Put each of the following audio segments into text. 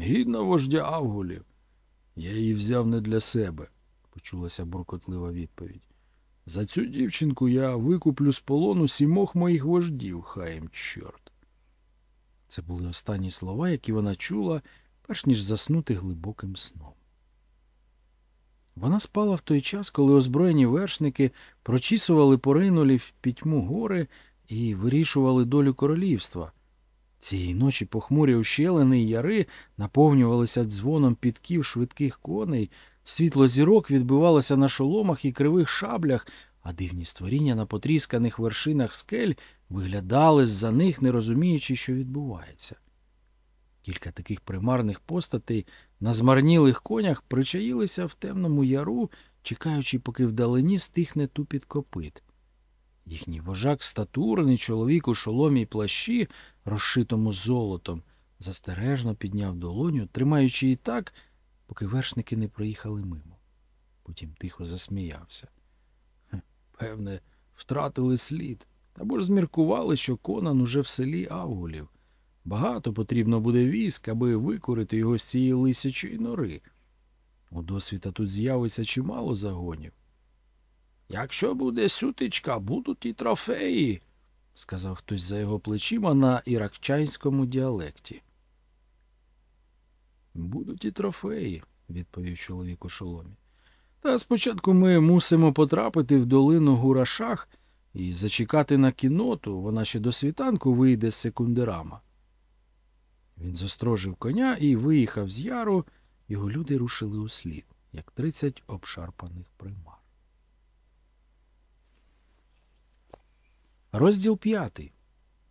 Гідна вождя Авгулів. Я її взяв не для себе, почулася буркотлива відповідь. За цю дівчинку я викуплю з полону сімох моїх вождів, хай їм чорт. Це були останні слова, які вона чула, перш ніж заснути глибоким сном. Вона спала в той час, коли озброєні вершники прочісували поринулі в пітьму гори і вирішували долю королівства. Цієї ночі похмурі ущелини й яри наповнювалися дзвоном підків швидких коней, світло зірок відбивалося на шоломах і кривих шаблях, а дивні створіння на потрісканих вершинах скель виглядали з-за них, не розуміючи, що відбувається. Кілька таких примарних постатей на змарнілих конях причаїлися в темному яру, чекаючи, поки вдалині стихне тупіт копит. Їхній вожак статурний чоловік у шоломі й плащі, розшитому золотом, застережно підняв долоню, тримаючи її так, поки вершники не проїхали мимо. Потім тихо засміявся. Певне, втратили слід, або ж зміркували, що Конан уже в селі Авгулів. Багато потрібно буде військ, аби викорити його з цієї лисячої нори. У досвіта тут з'явиться чимало загонів. Якщо буде сутичка, будуть і трофеї, сказав хтось за його плечима на іракчанському діалекті. Будуть і трофеї, відповів чоловік у шоломі. Та спочатку ми мусимо потрапити в долину Гурашах і зачекати на кіноту, вона ще до світанку вийде з секундерама. Він зострожив коня і виїхав з яру, його люди рушили у слід, як тридцять обшарпаних примар. Розділ п'ятий.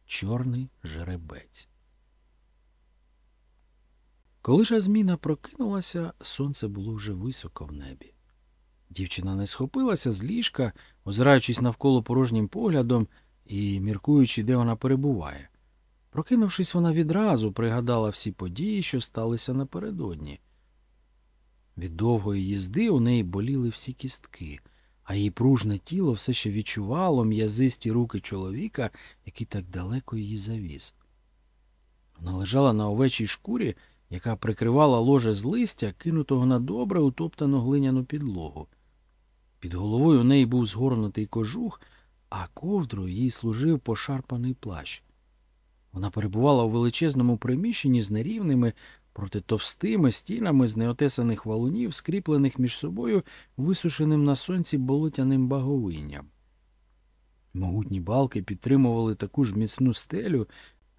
Чорний жеребець. Коли ж Азміна прокинулася, сонце було вже високо в небі. Дівчина не схопилася з ліжка, озираючись навколо порожнім поглядом і міркуючи, де вона перебуває. Прокинувшись, вона відразу пригадала всі події, що сталися напередодні. Від довгої їзди у неї боліли всі кістки, а її пружне тіло все ще відчувало м'язисті руки чоловіка, який так далеко її завіз. Вона лежала на овечій шкурі, яка прикривала ложе з листя, кинутого на добре утоптану глиняну підлогу. Під головою у неї був згорнутий кожух, а ковдрою їй служив пошарпаний плащ. Вона перебувала у величезному приміщенні з нерівними, проти товстими стінами з неотесаних валунів, скріплених між собою висушеним на сонці болотяним баговинням. Могутні балки підтримували таку ж міцну стелю,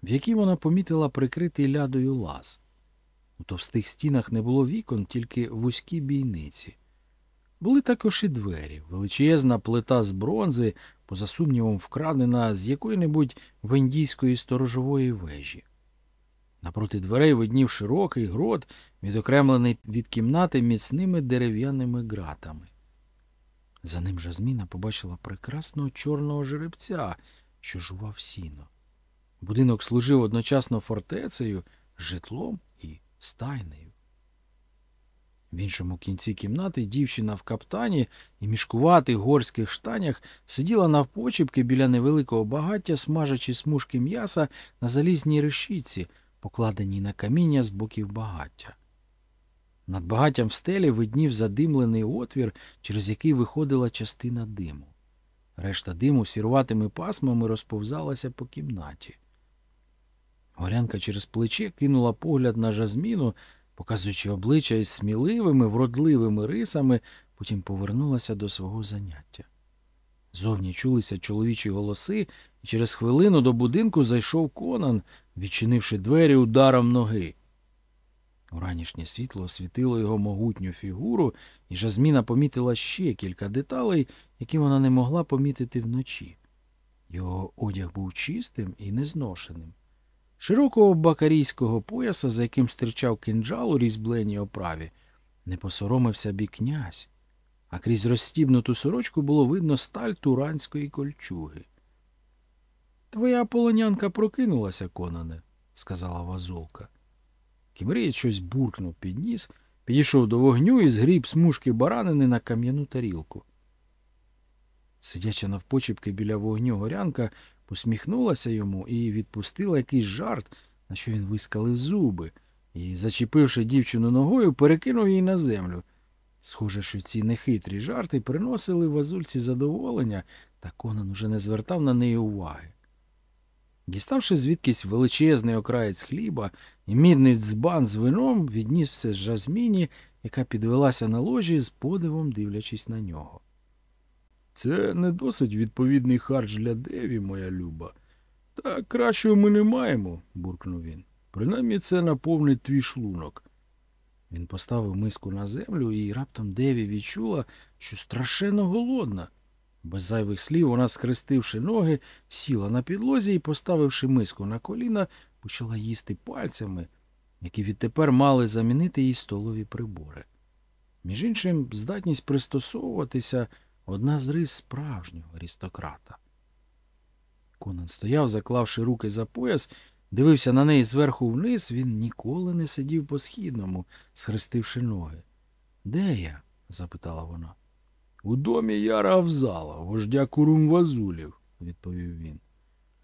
в якій вона помітила прикритий лядою лаз. У товстих стінах не було вікон, тільки вузькі бійниці. Були також і двері, величезна плита з бронзи, поза сумнівом вкрадена з якої-небудь вендійської сторожової вежі. Напроти дверей виднів широкий грот, відокремлений від кімнати міцними дерев'яними ґратами. За ним Жазміна побачила прекрасного чорного жеребця, що жував сіно. Будинок служив одночасно фортецею, житлом і стайнею. В іншому кінці кімнати дівчина в каптані і мішкуватих горських штанях сиділа навпочіпки біля невеликого багаття, смажачи смужки м'яса на залізній решітці, покладеній на каміння з боків багаття. Над багаттям в стелі виднів задимлений отвір, через який виходила частина диму. Решта диму сірватими пасмами розповзалася по кімнаті. Горянка через плече кинула погляд на жазміну, показуючи обличчя із сміливими, вродливими рисами, потім повернулася до свого заняття. Зовні чулися чоловічі голоси, і через хвилину до будинку зайшов Конан, відчинивши двері ударом ноги. Уранішнє світло освітило його могутню фігуру, і Жазміна помітила ще кілька деталей, які вона не могла помітити вночі. Його одяг був чистим і незношеним. Широкого бакарійського пояса, за яким стирчав кинджал у різьбленій оправі, не посоромився бі князь, а крізь розстібнуту сорочку було видно сталь туранської кольчуги. Твоя полонянка прокинулася, Конане, сказала вазолка. Кімрієць щось буркнув під ніс, підійшов до вогню і згріб смужки баранини на кам'яну тарілку. Сидяча навпочіпки біля вогню горянка, посміхнулася йому і відпустила якийсь жарт, на що він вискалив зуби, і, зачепивши дівчину ногою, перекинув її на землю. Схоже, що ці нехитрі жарти приносили вазульці задоволення, та Конан уже не звертав на неї уваги. Діставши звідкись величезний окраєць хліба і мідний дзбан з вином, відніс все з жазміні, яка підвелася на ложі з подивом дивлячись на нього. Це не досить відповідний харч для Деві, моя люба. Та кращого ми не маємо, буркнув він. Принаймні це наповнить твій шлунок. Він поставив миску на землю, і раптом Деві відчула, що страшенно голодна. Без зайвих слів вона, скрестивши ноги, сіла на підлозі і, поставивши миску на коліна, почала їсти пальцями, які відтепер мали замінити їй столові прибори. Між іншим, здатність пристосовуватися одна з рис справжнього аристократа. Конан стояв, заклавши руки за пояс, дивився на неї зверху вниз, він ніколи не сидів по східному, схрестивши ноги. Де я? запитала вона. У домі Яра Авзала, вождя Курумвазулів, відповів він.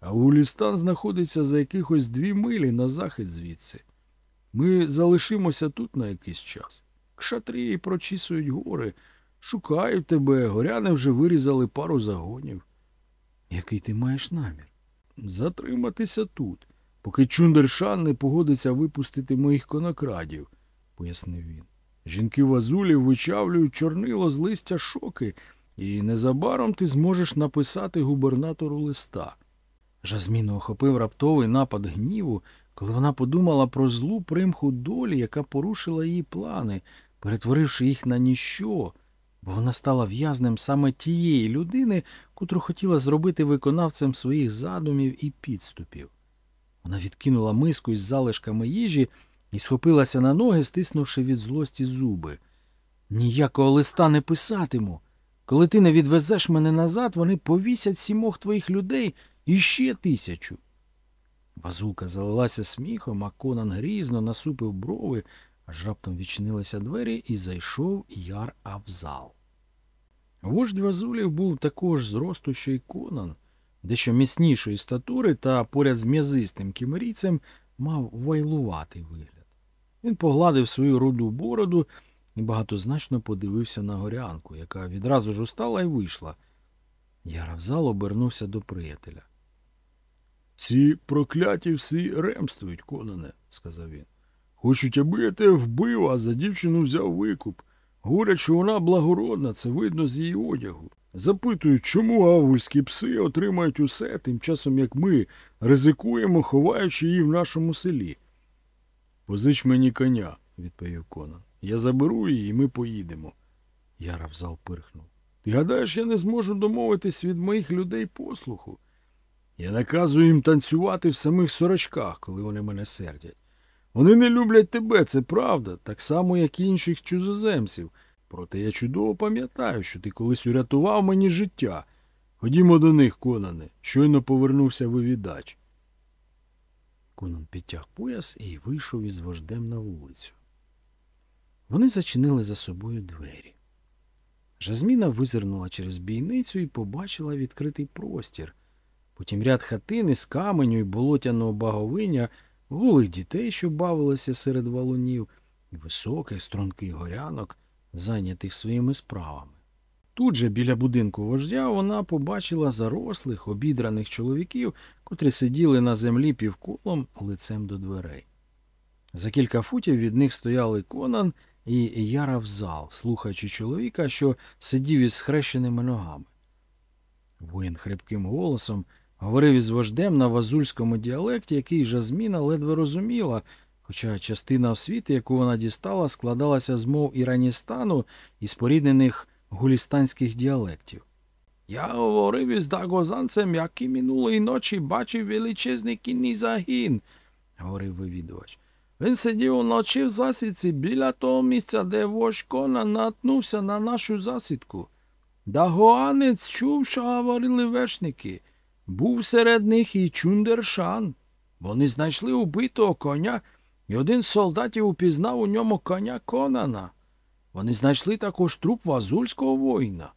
А Гулістан знаходиться за якихось дві милі на захід звідси. Ми залишимося тут на якийсь час. Кшатрії прочісують гори, шукають тебе, горяни вже вирізали пару загонів. Який ти маєш намір? Затриматися тут, поки Чундершан не погодиться випустити моїх конокрадів, пояснив він. Жінки вазулів вичавлюють чорнило з листя шоки, і незабаром ти зможеш написати губернатору листа. Жазміну охопив раптовий напад гніву, коли вона подумала про злу примху долі, яка порушила її плани, перетворивши їх на ніщо, бо вона стала в'язнем саме тієї людини, котру хотіла зробити виконавцем своїх задумів і підступів. Вона відкинула миску із залишками їжі і схопилася на ноги, стиснувши від злості зуби. Ніякого листа не писатиму. Коли ти не відвезеш мене назад, вони повісять сімох твоїх людей і ще тисячу. Вазулка залилася сміхом, а Конан грізно насупив брови, аж раптом відчинилися двері і зайшов яр Авзал. Вождь Вазулів був також зросту, що й Конан, дещо міцнішої статури та поряд з м'язистим кімерійцем мав вайлуватий вигляд. Він погладив свою руду бороду і багатозначно подивився на горянку, яка відразу ж устала і вийшла. Яравзал обернувся до приятеля. Ці прокляті всі ремствують, Конане, сказав він. Хочуть, аби я тебе вбив, а за дівчину взяв викуп. Говорять, що вона благородна, це видно з її одягу. Запитують, чому авгульські пси отримають усе, тим часом як ми ризикуємо, ховаючи її в нашому селі. Позич мені коня, відповів Конан. Я заберу її, і ми поїдемо. Яра в зал пирхнув. Ти гадаєш, я не зможу домовитись від моїх людей послуху? Я наказую їм танцювати в самих сорочках, коли вони мене сердять. Вони не люблять тебе, це правда, так само, як і інших чужоземців. Проте я чудово пам'ятаю, що ти колись урятував мені життя. Ходімо до них, Конане, щойно повернувся вивідач. Конан підтяг пояс і вийшов із вождем на вулицю. Вони зачинили за собою двері. Жазміна визирнула через бійницю і побачила відкритий простір. Потім ряд хатин із каменю і болотяного баговиня, голих дітей, що бавилися серед валунів, і високих струнких горянок, зайнятих своїми справами. Тут же, біля будинку вождя, вона побачила зарослих, обідраних чоловіків, котрі сиділи на землі півколом лицем до дверей. За кілька футів від них стояли Конан і Яра в зал, слухаючи чоловіка, що сидів із схрещеними ногами. Воїн хрипким голосом говорив із вождем на вазульському діалекті, який Жазміна ледве розуміла, хоча частина освіти, яку вона дістала, складалася з мов Іраністану і споріднених гулістанських діалектів. Я говорив із дагозанцем, який минулої ночі бачив величезний кінний загін, говорив вивідувач. Він сидів уночі в засідці біля того місця, де вождь Кона наткнувся на нашу засідку. Дагоанець чув, що говорили вершники. Був серед них і Чундершан. Вони знайшли убитого коня, і один з солдатів упізнав у ньому коня Конана. Вони знайшли також труп вазульського воїна.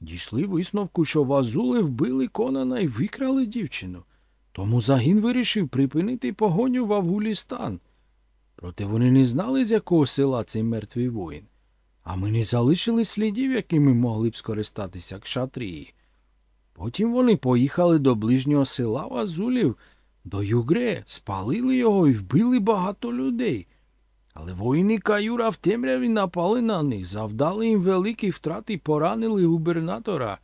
Дійшли висновку, що вазули вбили Конана і викрали дівчину. Тому загін вирішив припинити погоню в Авгулістан. Проте вони не знали, з якого села цей мертвий воїн. А ми не залишили слідів, якими могли б скористатися кшатрії. Потім вони поїхали до ближнього села Вазулів, до Югре, спалили його і вбили багато людей. Але воїни Каюра в темряві напали на них, завдали їм великих втрат і поранили губернатора.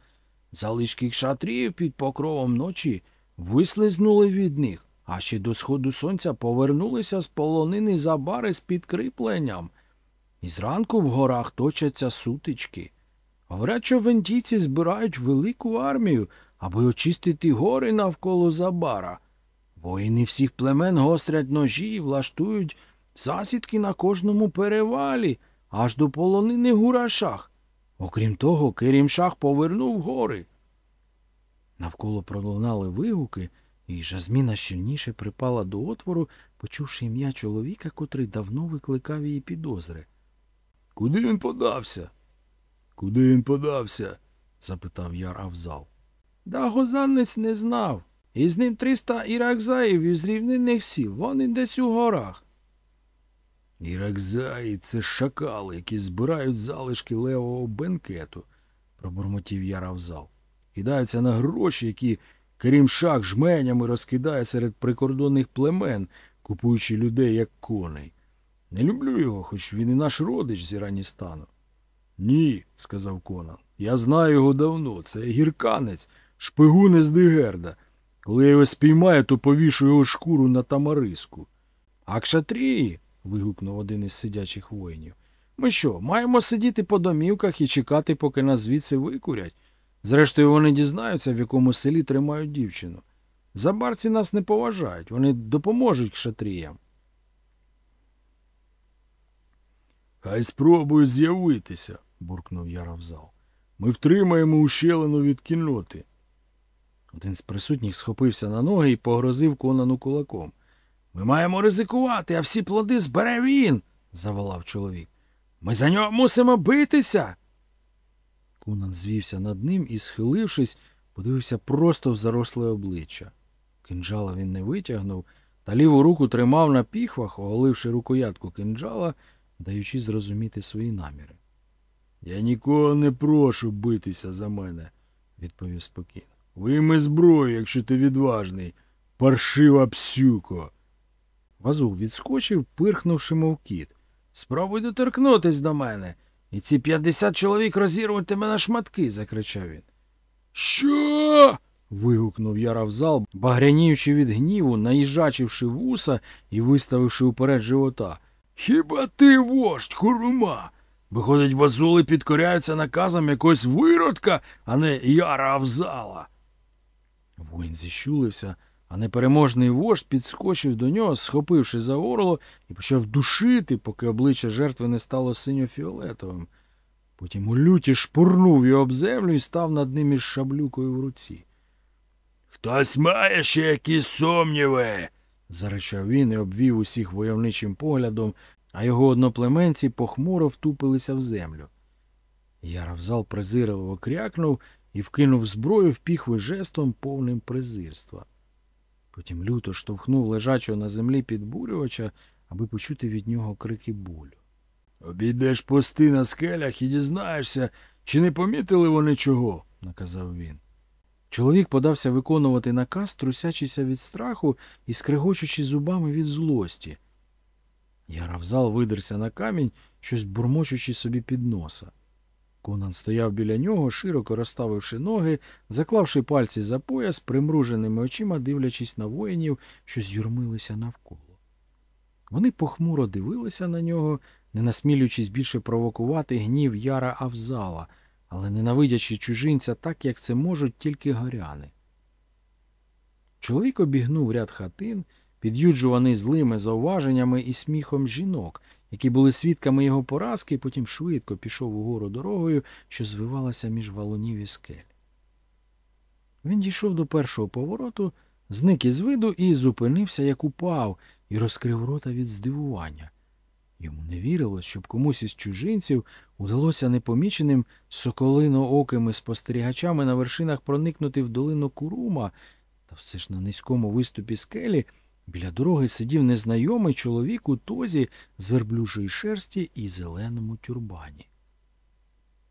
Залишки кшатріїв під покровом ночі вислизнули від них, а ще до сходу сонця повернулися з полонини забари з підкріпленням. І зранку в горах точаться сутички. Говорять, що вендійці збирають велику армію, аби очистити гори навколо забара. Воїни всіх племен гострять ножі і влаштують засідки на кожному перевалі, аж до полонини гурашах. Окрім того, Керімшах повернув гори. Навколо пролунали вигуки, і Жазміна щільніше припала до отвору, почувши ім'я чоловіка, котрий давно викликав її підозри. Куди він подався? Куди він подався? запитав яр Авзал. Дагозанець не знав. І з ним триста іракзаїв із рівнинних сіл. Вони десь у горах. Іракзаї це шакали, які збирають залишки левого бенкету, пробурмотів яр Авзал. Кидаються на гроші, які крім шах жменями розкидає серед прикордонних племен, купуючи людей як коней. Не люблю його, хоч він і наш родич з Іраністану. Ні, сказав Конан. Я знаю його давно. Це гірканець, шпигун із Дигерда. Коли я його спіймаю, то повішу його шкуру на тамариску. А кшатрії. Вигукнув один із сидячих воїнів. Ми що, маємо сидіти по домівках і чекати, поки нас звідси викурять? Зрештою, вони дізнаються, в якому селі тримають дівчину. Забарці нас не поважають, вони допоможуть кшатріям. Хай спробують з'явитися, буркнув Яравзал. Ми втримаємо ущелину від кінноти. Один з присутніх схопився на ноги і погрозив конану кулаком. Ми маємо ризикувати, а всі плоди збере він, заволав чоловік. Ми за нього мусимо битися. Кунан звівся над ним і, схилившись, подивився просто в заросле обличчя. Кинджала він не витягнув, та ліву руку тримав на піхвах, оголивши рукоятку кинджала, даючи зрозуміти свої наміри. Я нікого не прошу битися за мене, відповів спокійно. Вийми зброю, якщо ти відважний, паршива псюко. Вазул відскочив, пирхнувши, мов кіт. Спробуй доторкнутись до мене, і ці п'ятдесят чоловік розірвуть тебе на шматки, закричав він. Що? вигукнув Яравзал, багряніючи від гніву, наїжачивши вуса і виставивши уперед живота. Хіба ти вождь, курума? Виходить, вазули підкоряються наказам якогось виродка, а не яра Авзала. Воїн зіщулився, а непереможний вождь підскочив до нього, схопивши за горло, і почав душити, поки обличчя жертви не стало синьо-фіолетовим. Потім у люті шпурнув його об землю і став над ним із шаблюкою в руці. Хтось має ще якісь сумніви, заричав він і обвів усіх войовничим поглядом, а його одноплеменці похмуро втупилися в землю. Яравзал презирливо крякнув і вкинув зброю в піхви жестом повним презирства. Потім люто штовхнув лежачого на землі підбурювача, аби почути від нього крики болю. Обійдеш пости на скелях і дізнаєшся, чи не помітили вони чого, наказав він. Чоловік подався виконувати наказ, трусячися від страху і скригочучи зубами від злості. Яравзал видерся на камінь, щось бурмочучи собі під носа. Конан стояв біля нього, широко розставивши ноги, заклавши пальці за пояс, примруженими очима дивлячись на воїнів, що з'юрмилися навколо. Вони похмуро дивилися на нього, не насмілюючись більше провокувати гнів яра Авзала, але ненавидячи чужинця так, як це можуть тільки горяни. Чоловік обігнув ряд хатин, під'юджуваний злими зауваженнями і сміхом жінок, які були свідками його поразки, і потім швидко пішов угору дорогою, що звивалася між валунів і скель. Він дійшов до першого повороту, зник із виду і зупинився, як упав, і розкрив рота від здивування. Йому не вірилось, щоб комусь із чужинців удалося непоміченим соколино-окими спостерігачами на вершинах проникнути в долину Курума, та все ж на низькому виступі скелі Біля дороги сидів незнайомий чоловік у тозі з верблюжої шерсті і зеленому тюрбані.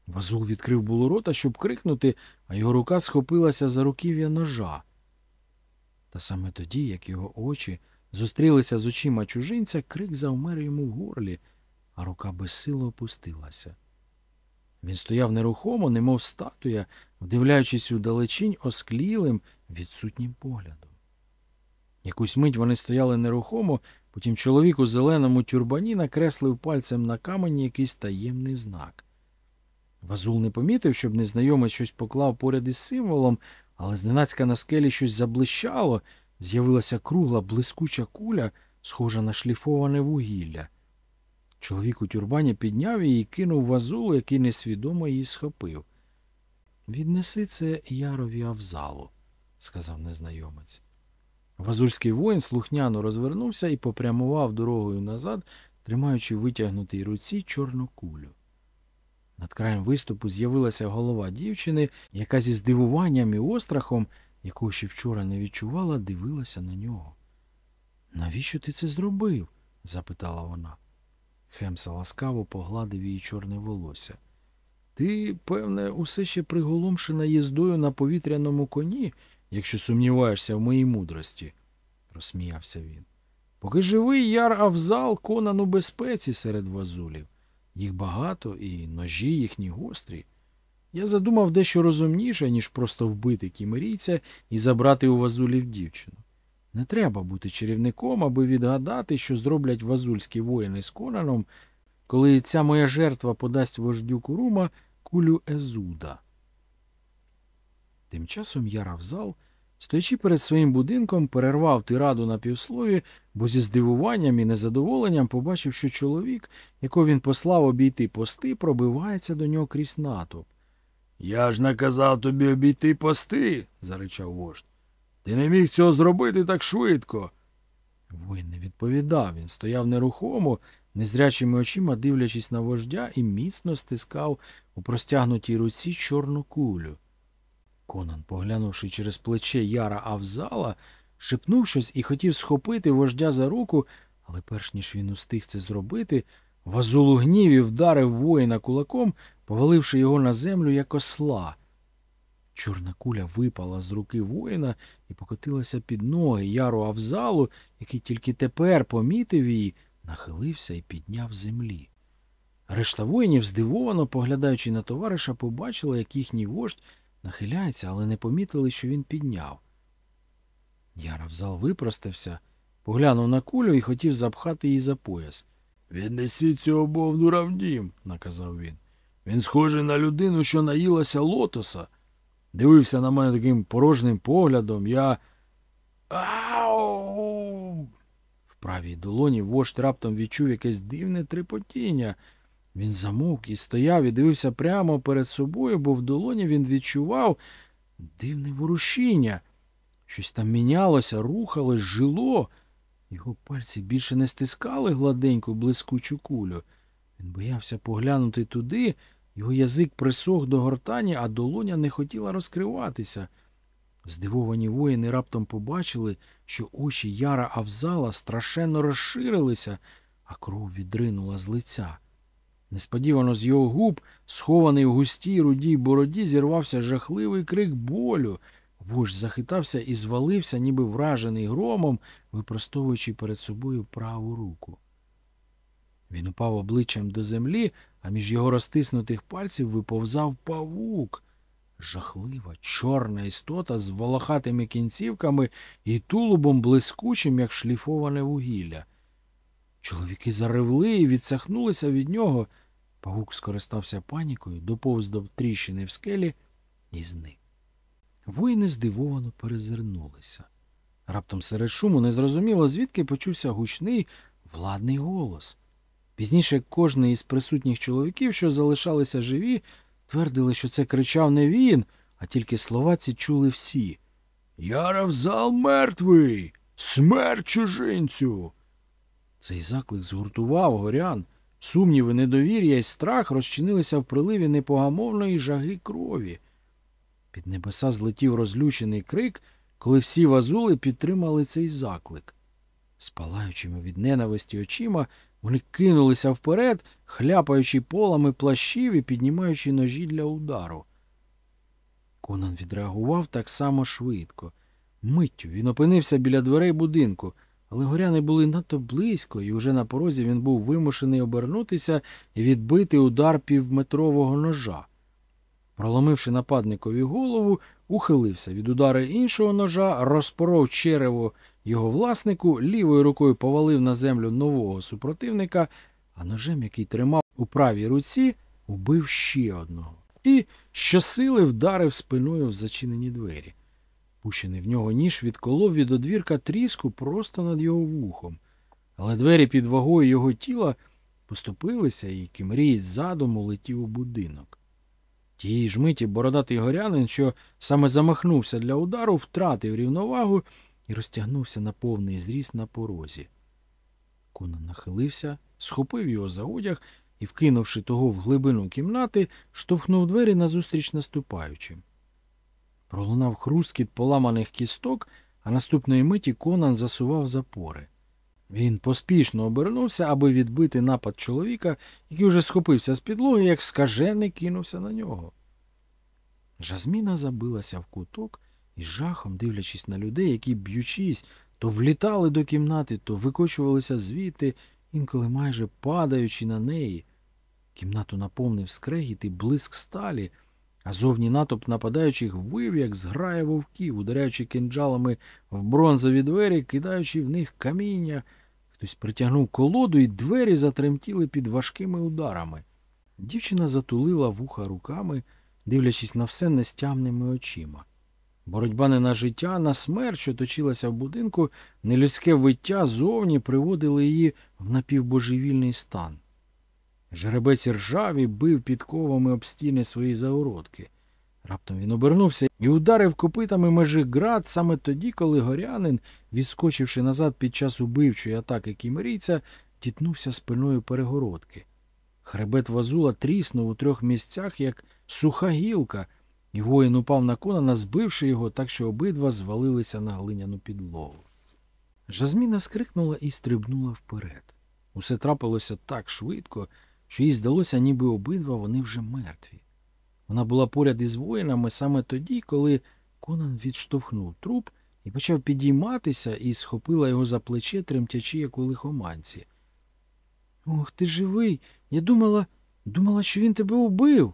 Вазул відкрив було рота, щоб крикнути, а його рука схопилася за руків'я ножа. Та саме тоді, як його очі зустрілися з очима чужинця, крик завмер йому в горлі, а рука безсило опустилася. Він стояв нерухомо, немов статуя, вдивляючись у далечінь осклілим, відсутнім поглядом. Якусь мить вони стояли нерухомо, потім чоловік у зеленому тюрбані накреслив пальцем на камені якийсь таємний знак. Вазул не помітив, щоб незнайомець щось поклав поряд із символом, але зненацька на скелі щось заблищало, з'явилася кругла, блискуча куля, схожа на шліфоване вугілля. Чоловік у тюрбані підняв її і кинув вазулу, який несвідомо її схопив. Віднеси це ярові Авзалу, сказав незнайомець. Вазульський воїн слухняно розвернувся і попрямував дорогою назад, тримаючи в витягнутій руці чорну кулю. Над краєм виступу з'явилася голова дівчини, яка зі здивуванням і острахом, якого ще вчора не відчувала, дивилася на нього. Навіщо ти це зробив? запитала вона. Хемса ласкаво погладив її чорне волосся. Ти, певне, усе ще приголомшена їздою на повітряному коні, якщо сумніваєшся в моїй мудрості, розсміявся він. Поки живий яр Авзал конан у безпеці серед вазулів. Їх багато, і ножі їхні гострі. Я задумав дещо розумніше, ніж просто вбити кімерійця і забрати у вазулів дівчину. Не треба бути чарівником, аби відгадати, що зроблять вазульські воїни з Конаном, коли ця моя жертва подасть вождю Курума кулю Езуда. Тим часом Яравзал, стоячи перед своїм будинком, перервав тираду на півслові, бо зі здивуванням і незадоволенням побачив, що чоловік, якого він послав обійти пости, пробивається до нього крізь натовп. Я ж наказав тобі обійти пости, заричав вождь. Ти не міг цього зробити так швидко. Воїн не відповідав, він стояв нерухомо, незрячими очима дивлячись на вождя і міцно стискав у простягнутій руці чорну кулю. Конан, поглянувши через плече яра Авзала, шепнув щось і хотів схопити вождя за руку, але перш ніж він устиг це зробити, Вазул у гніві вдарив воїна кулаком, поваливши його на землю як осла. Чорна куля випала з руки воїна і покотилася під ноги яру Авзалу, який тільки тепер помітив її, нахилився і підняв землі. Решта воїнів, здивовано, поглядаючи на товариша, побачили, як їхній вождь нахиляється, але не помітили, що він підняв. Яра в зал випростався, поглянув на кулю і хотів запхати її за пояс. Віднесіть цього бовдура в дім, наказав він. Він схожий на людину, що наїлася лотоса. Дивився на мене таким порожним поглядом. Я. Ау. В правій долоні вождь раптом відчув якесь дивне трепотіння. Він замовк і стояв і дивився прямо перед собою, бо в долоні він відчував дивне ворушіння. Щось там мінялося, рухалось, жило. Його пальці більше не стискали гладеньку блискучу кулю. Він боявся поглянути туди, його язик присох до гортані, а долоня не хотіла розкриватися. Здивовані воїни раптом побачили, що очі яра Авзала страшенно розширилися, а кров відринула з лиця. Несподівано з його губ, схований в густій рудій бороді, зірвався жахливий крик болю. Вождь захитався і звалився, ніби вражений громом, випростовуючи перед собою праву руку. Він упав обличчям до землі, а між його розтиснутих пальців виповзав павук. Жахлива, чорна істота з волохатими кінцівками і тулубом блискучим, як шліфоване вугілля. Чоловіки заревли і відсахнулися від нього. Павук скористався панікою, доповз до тріщини в скелі і зник. Воїни здивовано перезирнулися. Раптом серед шуму незрозуміло, звідки почувся гучний владний голос. Пізніше кожний із присутніх чоловіків, що залишалися живі, твердили, що це кричав не він, а тільки слова ці чули всі. Яравзал мертвий! Смерть чужинцю! Цей заклик згуртував горян. Сумніви, недовір'я і страх розчинилися в приливі непогамовної жаги крові. Під небеса злетів розлючений крик, коли всі вазули підтримали цей заклик. З палаючими від ненависті очима вони кинулися вперед, хляпаючи полами плащів і піднімаючи ножі для удару. Конан відреагував так само швидко. Миттю він опинився біля дверей будинку, але горяни були надто близько, і уже на порозі він був вимушений обернутися і відбити удар півметрового ножа. Проломивши нападникові голову, ухилився від удари іншого ножа, розпоров черево його власнику, лівою рукою повалив на землю нового супротивника, а ножем, який тримав у правій руці, убив ще одного. І щосили вдарив спиною в зачинені двері. Пущений в нього ніж відколов від одвірка тріску просто над його вухом, але двері під вагою його тіла поступилися, і кімрієць задуму летів у будинок. Тієї ж миті бородатий горянин, що саме замахнувся для удару, втратив рівновагу і розтягнувся на повний зріст на порозі. Конан нахилився, схопив його за одяг і, вкинувши того в глибину кімнати, штовхнув двері назустріч наступаючим. Пролунав хрускіт поламаних кісток, а наступної миті Конан засував запори. Він поспішно обернувся, аби відбити напад чоловіка, який уже схопився з підлоги, як скажений кинувся на нього. Жазміна забилася в куток і жахом, дивлячись на людей, які, б'ючись, то влітали до кімнати, то викочувалися звідти, інколи майже падаючи на неї. Кімнату наповнив скрегіт і блиск сталі, а зовні натовп нападаючих вив, як зграє вовків, ударяючи кинджалами в бронзові двері, кидаючи в них каміння. Хтось притягнув колоду, і двері затремтіли під важкими ударами. Дівчина затулила вуха руками, дивлячись на все нестямними очима. Боротьба не на життя, а на смерть, що точилася в будинку, нелюдське виття зовні приводили її в напівбожевільний стан. Жеребець ржаві бив підковами об стіни свої загородки. Раптом він обернувся і ударив копитами межи град саме тоді, коли горянин, відскочивши назад під час убивчої атаки кімерійця, тітнувся спиною перегородки. Хребет вазула тріснув у трьох місцях, як суха гілка, і воїн упав на конана, збивши його, так що обидва звалилися на глиняну підлогу. Жазміна скрикнула і стрибнула вперед. Усе трапилося так швидко, що їй здалося, ніби обидва вони вже мертві. Вона була поряд із воїнами саме тоді, коли Конан відштовхнув труп і почав підійматися і схопила його за плече, тремтячи, як у лихоманці. Ох, ти живий. Я думала, думала, що він тебе убив.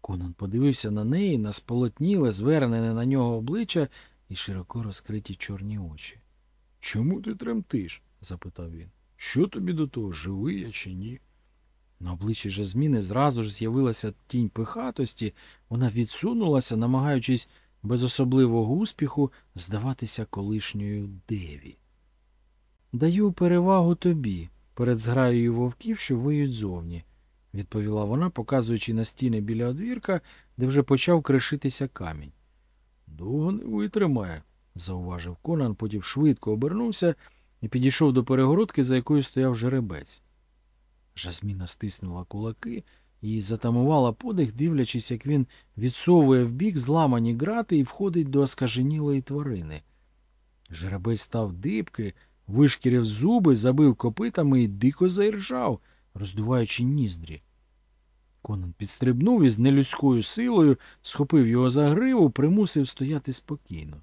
Конан подивився на неї, на сполотніле, звернене на нього обличчя і широко розкриті чорні очі. Чому ти тремтиш? запитав він. Що тобі до того, живий я чи ні? На обличчі Жазміни зразу ж з'явилася тінь пихатості, вона відсунулася, намагаючись без особливого успіху здаватися колишньою деві. Даю перевагу тобі перед зграєю вовків, що виють зовні, відповіла вона, показуючи на стіни біля одвірка, де вже почав кришитися камінь. Довго не витримає, зауважив Конан, потім швидко обернувся і підійшов до перегородки, за якою стояв жеребець. Жазміна стиснула кулаки і затамувала подих, дивлячись, як він відсовує вбік зламані грати і входить до оскаженілої тварини. Жеребець став дибки, вишкірив зуби, забив копитами і дико заіржав, роздуваючи ніздрі. Конан підстрибнув і з нелюдською силою схопив його за гриву, примусив стояти спокійно.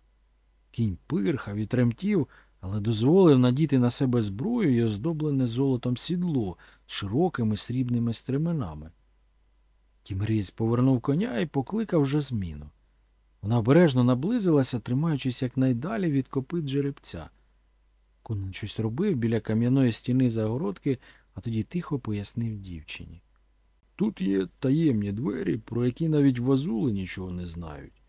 Кінь пирхав і тремтів, але дозволив надіти на себе зброю і оздоблене золотом сідло з широкими срібними стременами. Кімрієць повернув коня і покликав Жазміну. Вона обережно наблизилася, тримаючись якнайдалі від копит жеребця. Конан щось робив біля кам'яної стіни загородки, а тоді тихо пояснив дівчині. Тут є таємні двері, про які навіть вазули нічого не знають.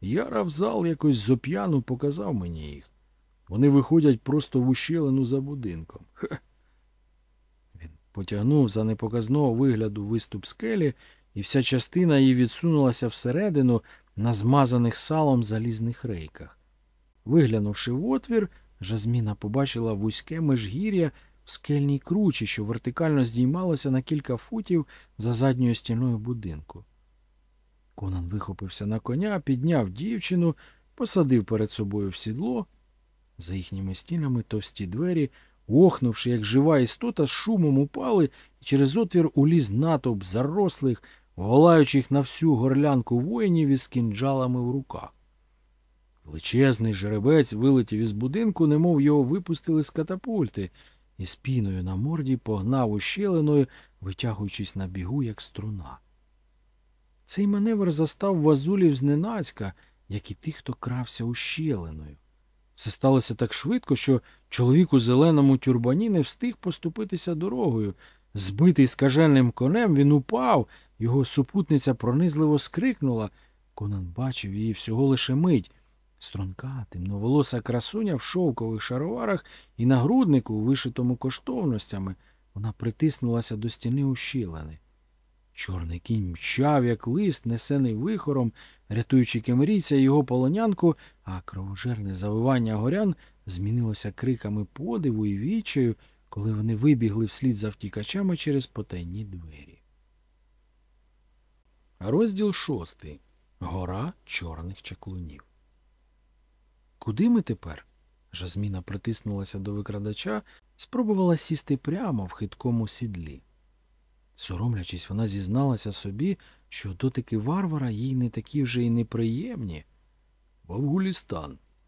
Яра в зал якось зоп'яну показав мені їх. Вони виходять просто в ущелину за будинком. Хе. Він потягнув за непоказного вигляду виступ скелі, і вся частина її відсунулася всередину на змазаних салом залізних рейках. Виглянувши в отвір, Жазміна побачила вузьке межгір'я в скельній кручі, що вертикально здіймалося на кілька футів за задньою стіною будинку. Конан вихопився на коня, підняв дівчину, посадив перед собою в сідло За їхніми стінами товсті двері, охнувши, як жива істота, з шумом упали, і через отвір уліз натовп зарослих, волаючих на всю горлянку воїнів із кінджалами в руках. Величезний жеребець вилетів із будинку, немов його випустили з катапульти, і з піною на морді погнав ущелиною, витягуючись на бігу, як струна. Цей маневр застав вазулів зненацька, як і тих, хто крався ущелиною. Все сталося так швидко, що чоловік у зеленому тюрбані не встиг поступитися дорогою. Збитий скаженним конем, він упав, його супутниця пронизливо скрикнула. Конан бачив її всього лише мить. Струнка, темноволоса красуня в шовкових шароварах і нагруднику, вишитому коштовностями, вона притиснулася до стіни ущелини. Чорний кінь мчав, як лист, несений вихором, рятуючи кемерійця і його полонянку, а кровожерне завивання горян змінилося криками подиву і відчаю, коли вони вибігли вслід за втікачами через потайні двері. Розділ шостий. Гора чорних чаклунів. Куди ми тепер? Жазміна притиснулася до викрадача, спробувала сісти прямо в хиткому сідлі. Соромлячись, вона зізналася собі, що дотики варвара їй не такі вже й неприємні. В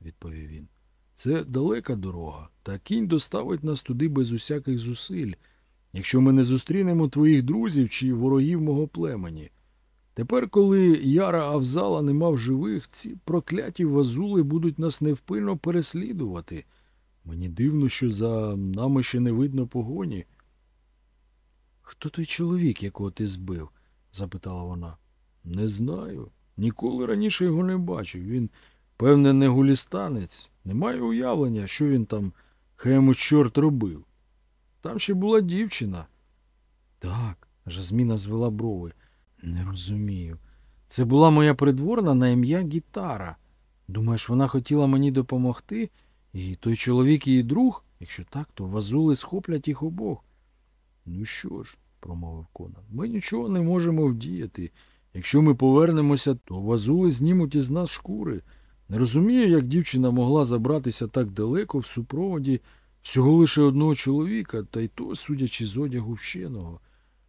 відповів він. Це далека дорога, та кінь доставить нас туди без усяких зусиль, якщо ми не зустрінемо твоїх друзів чи ворогів мого племені. Тепер, коли яра Авзала не мав живих, ці прокляті вазули будуть нас невпинно переслідувати. Мені дивно, що за нами ще не видно погоні. Хто той чоловік, якого ти збив? запитала вона. Не знаю. Ніколи раніше його не бачив. Він, певне, не гулістанець. Немає уявлення, що він там хему чорт робив. Там ще була дівчина. Так, Жазміна звела брови. Не розумію. Це була моя придворна на ім'я Гітара. Думаєш, вона хотіла мені допомогти, і той чоловік її друг, якщо так, то вазули схоплять їх обох. Ну що ж, промовив Конан, ми нічого не можемо вдіяти. Якщо ми повернемося, то вазули знімуть із нас шкури. Не розумію, як дівчина могла забратися так далеко в супроводі всього лише одного чоловіка, та й то, судячи з одягу вщеного.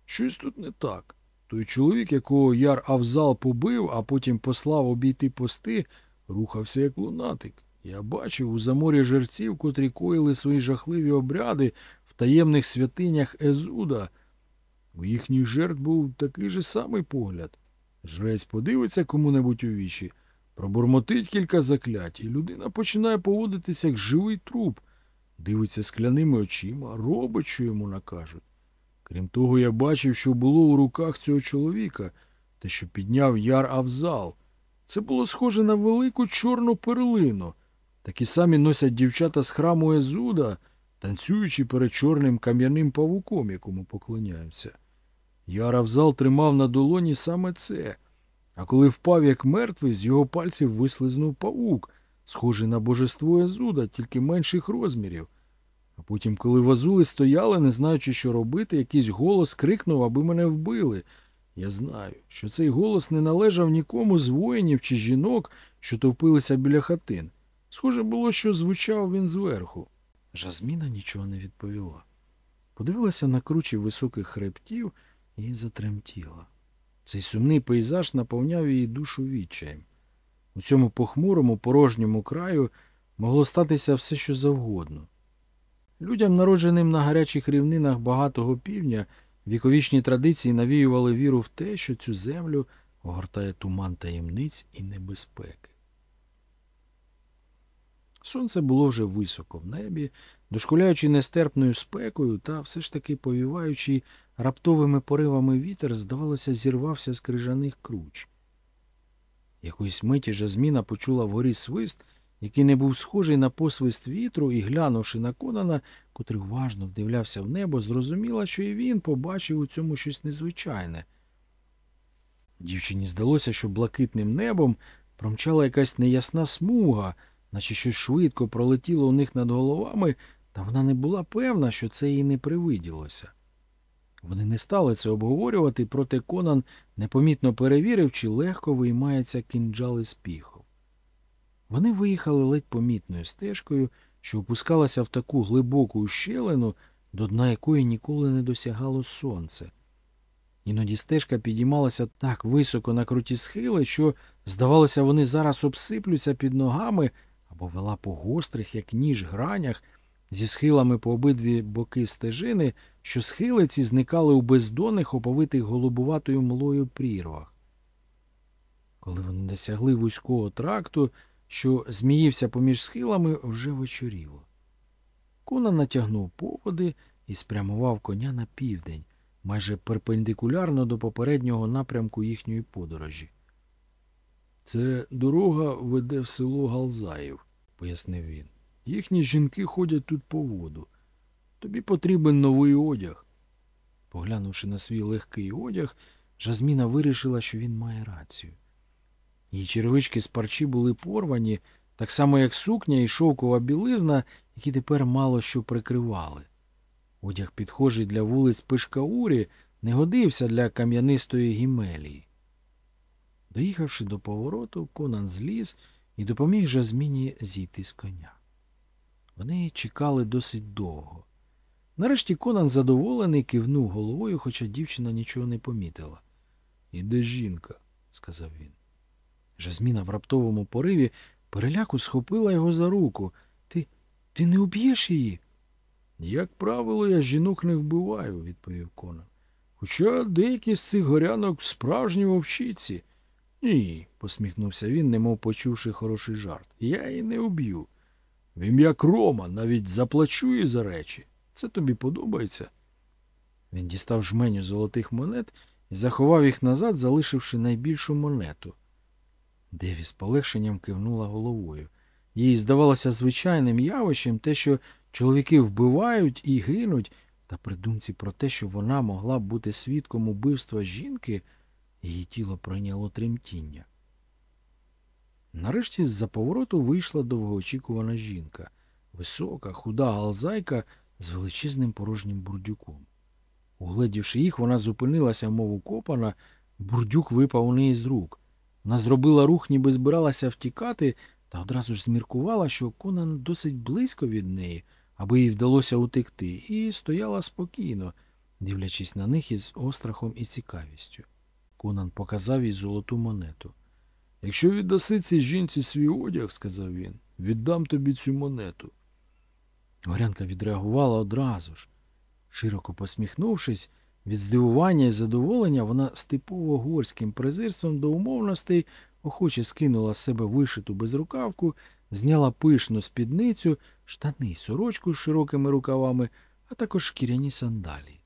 Щось тут не так. Той чоловік, якого яр Авзал побив, а потім послав обійти пости, рухався як лунатик. Я бачив у заморі жерців, котрі коїли свої жахливі обряди в таємних святинях Езуда. У їхніх жертв був такий же самий погляд. Жрець подивиться кому-небудь у вічі, пробурмотить кілька заклять, і людина починає поводитися як живий труп, дивиться скляними очима, робить, що йому накажуть. Крім того, я бачив, що було у руках цього чоловіка, те, що підняв яр Авзал. Це було схоже на велику чорну перлину. Такі самі носять дівчата з храму Езуда, танцюючи перед чорним кам'яним павуком, якому поклоняються. Яр Авзал тримав на долоні саме це, а коли впав як мертвий, з його пальців вислизнув павук, схожий на божество Езуда, тільки менших розмірів. А потім, коли вазули стояли, не знаючи, що робити, якийсь голос крикнув, аби мене вбили. Я знаю, що цей голос не належав нікому з воїнів чи жінок, що товпилися біля хатин. Схоже було, що звучав він зверху. Жазміна нічого не відповіла. Подивилася на кручі високих хребтів і затремтіла. Цей сумний пейзаж наповняв її душу відчаєм. У цьому похмурому, порожньому краю могло статися все, що завгодно. Людям, народженим на гарячих рівнинах багатого півдня, віковічні традиції навіювали віру в те, що цю землю огортає туман таємниць і небезпеки. Сонце було вже високо в небі, дошкуляючи нестерпною спекою та все ж таки повіваючи раптовими поривами вітер, здавалося, зірвався з крижаних круч. Якоїсь миті Жазміна почула вгорі свист, який не був схожий на посвист вітру, і, глянувши на Конана, котрий уважно вдивлявся в небо, зрозуміла, що і він побачив у цьому щось незвичайне. Дівчині здалося, що блакитним небом промчала якась неясна смуга, наче щось швидко пролетіло у них над головами, та вона не була певна, що це їй не привиділося. Вони не стали це обговорювати, проте Конан непомітно перевірив, чи легко виймається кинджал із піхов. Вони виїхали ледь помітною стежкою, що опускалася в таку глибоку ущелину, до дна якої ніколи не досягало сонце. Іноді стежка підіймалася так високо на круті схили, що, здавалося, вони зараз обсиплються під ногами або вела по гострих, як ніж, гранях, зі схилами по обидві боки стежини, що схили ці зникали у бездонних, оповитих голубуватою млою прірвах. Коли вони досягли вузького тракту, що зміївся поміж схилами, вже вечоріло. Кона натягнув поводи і спрямував коня на південь, майже перпендикулярно до попереднього напрямку їхньої подорожі. Це дорога веде в село Галзаїв, пояснив він. Їхні жінки ходять тут по воду. Тобі потрібен новий одяг. Поглянувши на свій легкий одяг, Жазміна вирішила, що він має рацію. Її черевички з парчі були порвані, так само як сукня і шовкова білизна, які тепер мало що прикривали. Одяг, підхожий для вулиць Пишкаурі, не годився для кам'янистої гімелії. Доїхавши до повороту, Конан зліз і допоміг Жазміні зійти з коня. Вони чекали досить довго. Нарешті Конан задоволений кивнув головою, хоча дівчина нічого не помітила. Іде жінка, сказав він. Жазміна в раптовому пориві переляку схопила його за руку. Ти ти не уб'єш її? Як правило, я жінок не вбиваю, відповів Конан. Хоча деякі з цих горянок справжні вовчиці. Ні, посміхнувся він, немов почувши хороший жарт. Я її не уб'ю. В ім'я Крома навіть заплачу їй за речі. Це тобі подобається? Він дістав жменю золотих монет і заховав їх назад, залишивши найбільшу монету. Деві з полегшенням кивнула головою. Їй здавалося звичайним явищем те, що чоловіки вбивають і гинуть, та при думці про те, що вона могла б бути свідком убивства жінки, її тіло прийняло тремтіння. Нарешті з-за повороту вийшла довгоочікувана жінка, висока, худа галзайка з величезним порожнім бурдюком. Угледівши їх, вона зупинилася, мов укопана, бурдюк випав у неї з рук. Вона зробила рух, ніби збиралася втікати, та одразу ж зміркувала, що Конан досить близько від неї, аби їй вдалося утекти, і стояла спокійно, дивлячись на них із острахом і цікавістю. Конан показав їй золоту монету. Якщо віддаси цій жінці свій одяг, сказав він, віддам тобі цю монету. Горянка відреагувала одразу ж. Широко посміхнувшись, від здивування і задоволення вона з типово горським презирством до умовностей охоче скинула з себе вишиту безрукавку, зняла пишну спідницю, штани й сорочку з широкими рукавами, а також шкіряні сандалії.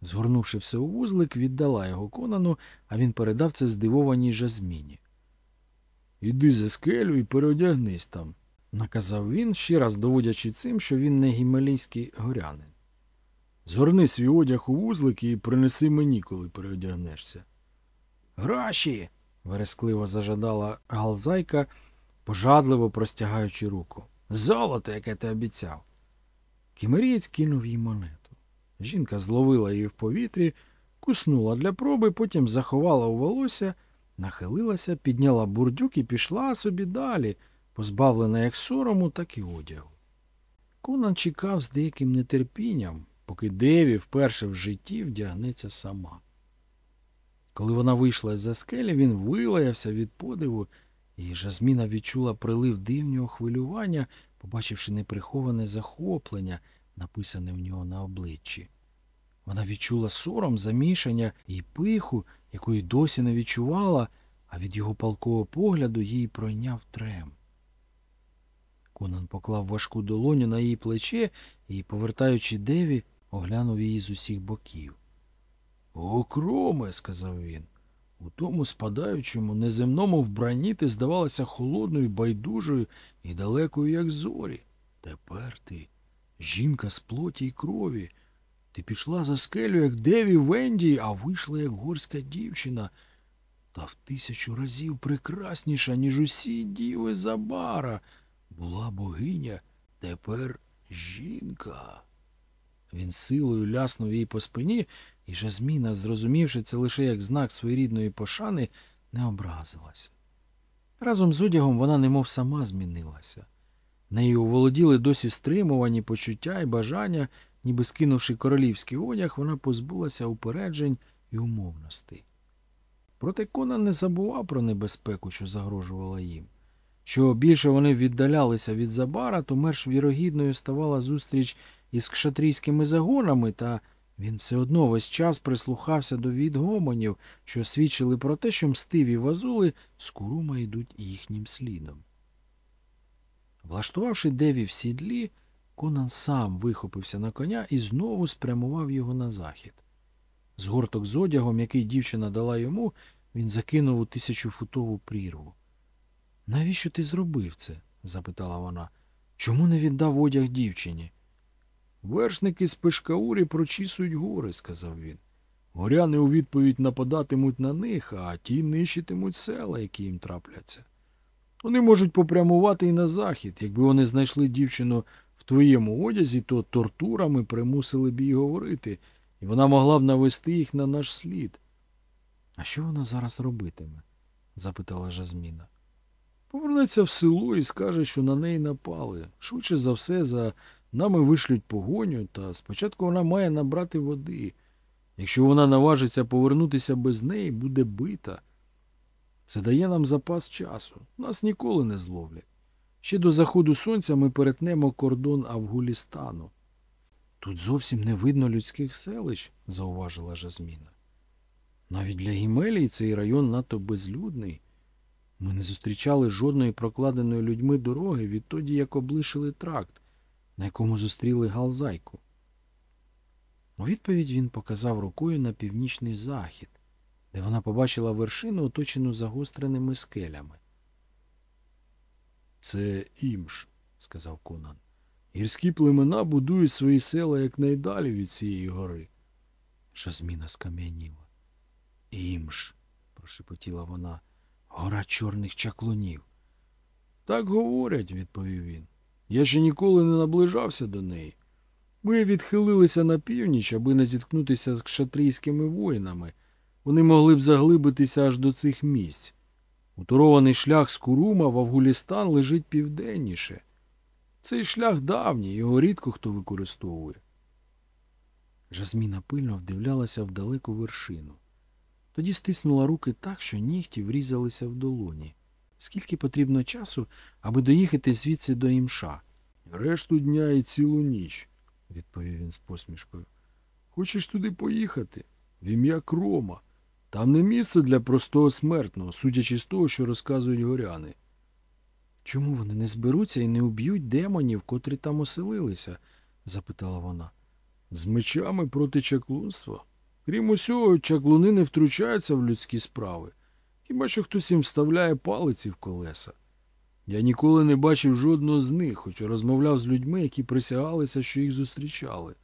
Згорнувши все у вузлик, віддала його конану, а він передав це здивованій жазміні. Іди за скелю і переодягнись там, наказав він, ще раз доводячи цим, що він не гімалійський горянин. Згорни свій одяг у вузлик і принеси мені, коли переодягнешся. Гроші. верескливо зажадала галзайка, пожадливо простягаючи руку. Золото, яке ти обіцяв. Кімерієць кинув їй монету. Жінка зловила її в повітрі, куснула для проби, потім заховала у волосся, нахилилася, підняла бурдюк і пішла собі далі, позбавлена як сорому, так і одягу. Конан чекав з деяким нетерпінням, поки Деві вперше в житті вдягнеться сама. Коли вона вийшла з-за скелі, він вилаявся від подиву, і Жазміна відчула прилив дивнього хвилювання, побачивши неприховане захоплення, написане в нього на обличчі. Вона відчула сором, замішання і пиху, якої досі не відчувала, а від його палкового погляду їй пройняв трем. Конан поклав важку долоню на її плече і, повертаючи Деві, оглянув її з усіх боків. О, кроме, сказав він. У тому спадаючому, неземному вбранні ти здавалася холодною, байдужою і далекою, як зорі. Тепер ти жінка з плоті й крові. Ти пішла за скелю, як Деві Венді, а вийшла, як горська дівчина, та в тисячу разів прекрасніша, ніж усі діви Забара. Була богиня, тепер жінка. Він силою ляснув їй по спині, і Жазміна, зрозумівши це лише як знак своєрідної пошани, не образилася. Разом з одягом вона немов сама змінилася. Нею оволоділи досі стримувані почуття і бажання, ніби скинувши королівський одяг, вона позбулася упереджень і умовностей. Проте Конан не забував про небезпеку, що загрожувала їм. Що більше вони віддалялися від забара, то менш вірогідною ставала зустріч із кшатрійськими загонами, та він все одно весь час прислухався до відгомонів, що свідчили про те, що мстиві вазули з курума йдуть їхнім слідом. Влаштувавши Деві в сідлі, Конан сам вихопився на коня і знову спрямував його на захід. Згорток з одягом, який дівчина дала йому, він закинув у тисячофутову прірву. Навіщо ти зробив це? запитала вона. Чому не віддав одяг дівчині? Вершники з Пешкаурі прочісують гори, сказав він. Горяни у відповідь нападатимуть на них, а ті нищитимуть села, які їм трапляться. Вони можуть попрямувати і на захід. Якби вони знайшли дівчину в твоєму одязі, то тортурами примусили б її говорити, і вона могла б навести їх на наш слід. А що вона зараз робитиме? запитала Жазміна. Повернеться в село і скаже, що на неї напали. Швидше за все, за нами вишлють погоню, та спочатку вона має набрати води. Якщо вона наважиться повернутися без неї, буде бита. Це дає нам запас часу. Нас ніколи не зловлять. Ще до заходу сонця ми перетнемо кордон Авгулістану. Тут зовсім не видно людських селищ, зауважила Жазміна. Навіть для Гімелії цей район надто безлюдний. Ми не зустрічали жодної прокладеної людьми дороги відтоді, як облишили тракт, на якому зустріли галзайку. У відповідь він показав рукою на північний захід, де вона побачила вершину, оточену загостреними скелями. Це імш, сказав Конан. Гірські племена будують свої села якнайдалі від цієї гори. Жазміна скам'яніла. Імш, прошепотіла вона, гора чорних чаклунів. Так говорять, відповів він. Я ще ніколи не наближався до неї. Ми відхилилися на північ, аби не зіткнутися з кшатрійськими воїнами. Вони могли б заглибитися аж до цих місць. Утурований шлях з Курума в Афгулістан лежить південніше. Цей шлях давній, його рідко хто використовує. Жазміна пильно вдивлялася в далеку вершину. Тоді стиснула руки так, що нігті врізалися в долоні. Скільки потрібно часу, аби доїхати звідси до імша? Решту дня і цілу ніч, відповів він з посмішкою. Хочеш туди поїхати? В ім'я Крома. Там не місце для простого смертного, судячи з того, що розказують горяни. Чому вони не зберуться і не уб'ють демонів, котрі там оселилися? запитала вона. З мечами проти чаклунства. Крім усього, чаклуни не втручаються в людські справи. Хіба що хтось їм вставляє палиці в колеса. Я ніколи не бачив жодного з них, хоч розмовляв з людьми, які присягалися, що їх зустрічали.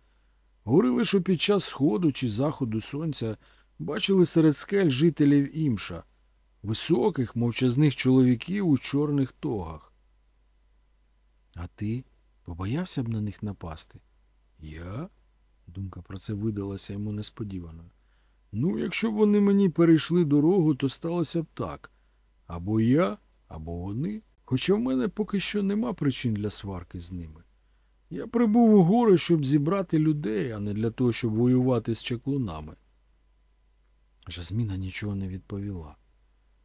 Говорили, що під час сходу чи заходу сонця бачили серед скель жителів імша, високих, мовчазних чоловіків у чорних тогах. А ти побоявся б на них напасти? Я? Думка про це видалася йому несподіваною. Ну, якщо б вони мені перейшли дорогу, то сталося б так. Або я, або вони. Хоча в мене поки що нема причин для сварки з ними. Я прибув у гори, щоб зібрати людей, а не для того, щоб воювати з чаклунами. Жазміна нічого не відповіла.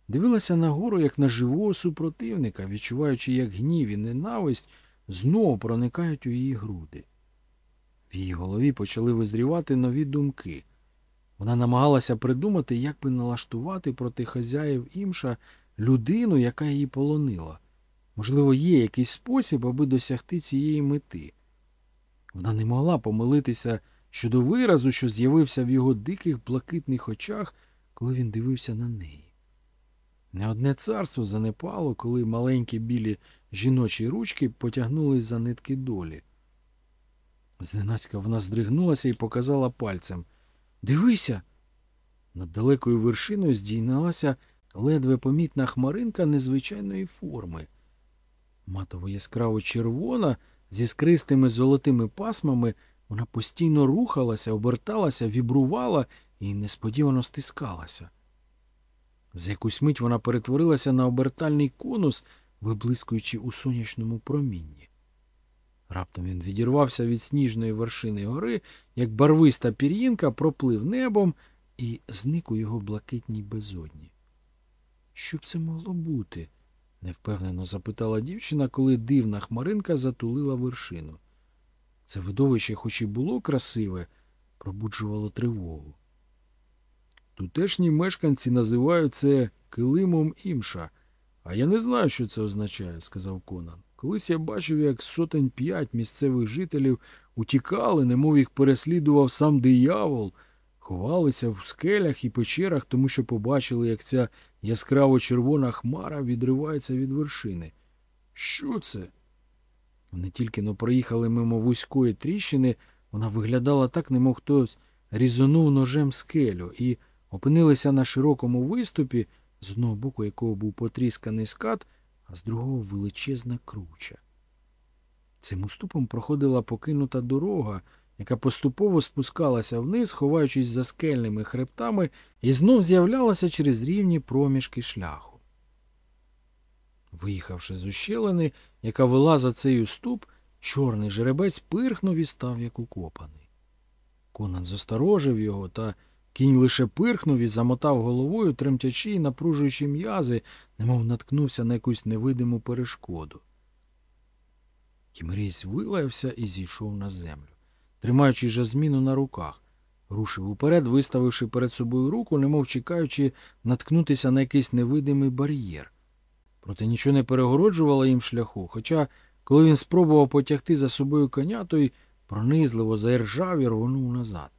Дивилася на гору, як на живого супротивника, відчуваючи, як гнів і ненависть знову проникають у її груди. В її голові почали визрівати нові думки. Вона намагалася придумати, як би налаштувати проти хазяїв імша людину, яка її полонила. Можливо, є якийсь спосіб, аби досягти цієї мети. Вона не могла помилитися щодо виразу, що з'явився в його диких блакитних очах, коли він дивився на неї. Не одне царство занепало, коли маленькі білі жіночі ручки потягнулись за нитки долі. Зненацька вона здригнулася і показала пальцем. Дивися. Над далекою вершиною здійналася ледве помітна хмаринка незвичайної форми. Матово яскраво червона, зі скристими золотими пасмами, вона постійно рухалася, оберталася, вібрувала і несподівано стискалася. За якусь мить вона перетворилася на обертальний конус, виблискуючи у сонячному промінні. Раптом він відірвався від сніжної вершини гори, як барвиста пір'їнка проплив небом і зник у його блакитній безодні. Що б це могло бути? невпевнено запитала дівчина, коли дивна хмаринка затулила вершину. Це видовище, хоч і було красиве, пробуджувало тривогу. Тутешні мешканці називають це килимом імша, а я не знаю, що це означає, сказав Конан. Колись я бачив, як сотень п'ять місцевих жителів утікали, немов їх переслідував сам диявол, ховалися в скелях і печерах, тому що побачили, як ця яскраво червона хмара відривається від вершини. Що це? Вони тільки но проїхали мимо вузької тріщини, вона виглядала так, немов хтось різонув ножем скелю, і опинилися на широкому виступі, з одного боку якого був потрісканий скат, а з другого величезна круча. Цим уступом проходила покинута дорога, яка поступово спускалася вниз, ховаючись за скельними хребтами, і знов з'являлася через рівні проміжки шляху. Виїхавши з ущелини, яка вела за цей уступ, чорний жеребець пирхнув і став як укопаний. Конан зосторожив його, та кінь лише пирхнув і замотав головою, тремтячи і напружуючи м'язи, немов наткнувся на якусь невидиму перешкоду. Кімерійсь вилаявся і зійшов на землю, тримаючи жазміну на руках, рушив уперед, виставивши перед собою руку, немов чекаючи наткнутися на якийсь невидимий бар'єр. Проте нічого не перегороджувало їм шляху, хоча, коли він спробував потягти за собою коня, той пронизливо заіржав і рвонув назад.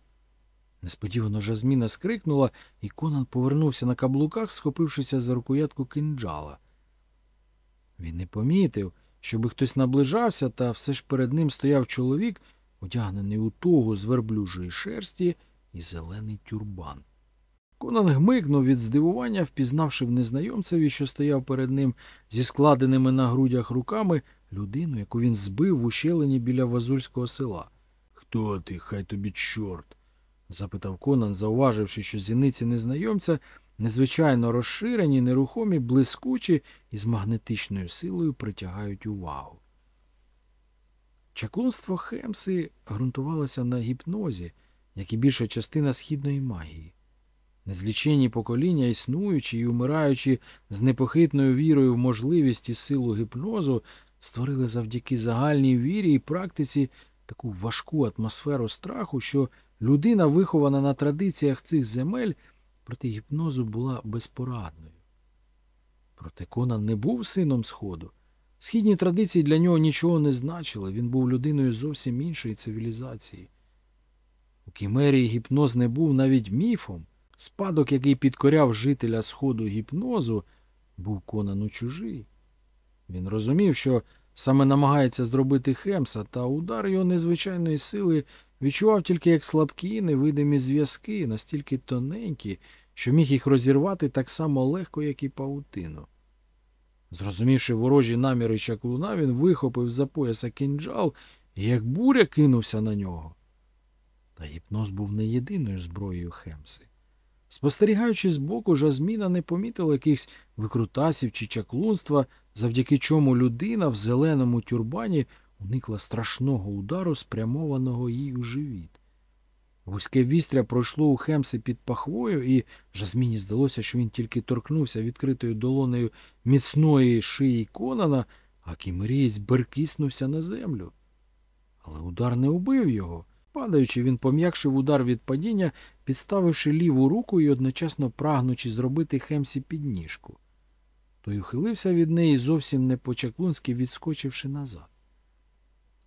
Несподівано жазміна скрикнула, і Конан повернувся на каблуках, схопившися за рукоятку кинджала. Він не помітив, щоби хтось наближався, та все ж перед ним стояв чоловік, одягнений у тогу з верблюжої шерсті і зелений тюрбан. Конан гмикнув від здивування, впізнавши в незнайомцеві, що стояв перед ним зі складеними на грудях руками людину, яку він збив в ущелині біля Вазурського села. Хто ти, хай тобі чорт? запитав Конан, зауваживши, що зіниці незнайомця незвичайно розширені, нерухомі, блискучі і з магнетичною силою притягають увагу. Чаклунство Хемси ґрунтувалося на гіпнозі, як і більша частина східної магії. Незліченні покоління, існуючи і умираючи з непохитною вірою в можливість і силу гіпнозу, створили завдяки загальній вірі і практиці таку важку атмосферу страху, що людина, вихована на традиціях цих земель, проти гіпнозу була безпорадною. Проте Конан не був сином Сходу. Східні традиції для нього нічого не значили, він був людиною зовсім іншої цивілізації. У Кімерії гіпноз не був навіть міфом. Спадок, який підкоряв жителя Сходу гіпнозу, був Конану чужий. Він розумів, що саме намагається зробити Хемса, та удар його незвичайної сили відчував тільки як слабкі, невидимі зв'язки, настільки тоненькі, що міг їх розірвати так само легко, як і паутину. Зрозумівши ворожі наміри чаклуна, він вихопив за пояса кинджал і як буря кинувся на нього. Та гіпноз був не єдиною зброєю Хемси. Спостерігаючи збоку, Жазміна не помітила якихось викрутасів чи чаклунства, завдяки чому людина в зеленому тюрбані уникла страшного удару, спрямованого їй у живіт. Вузьке вістря пройшло у Хемси під пахвою, і Жазміні здалося, що він тільки торкнувся відкритою долонею міцної шиї Конана, а кімерієць беркиснувся на землю. Але удар не убив його. Падаючи, він пом'якшив удар від падіння, підставивши ліву руку і одночасно прагнучи зробити Хемсі підніжку. Той ухилився від неї, зовсім не по-чаклунськи відскочивши назад.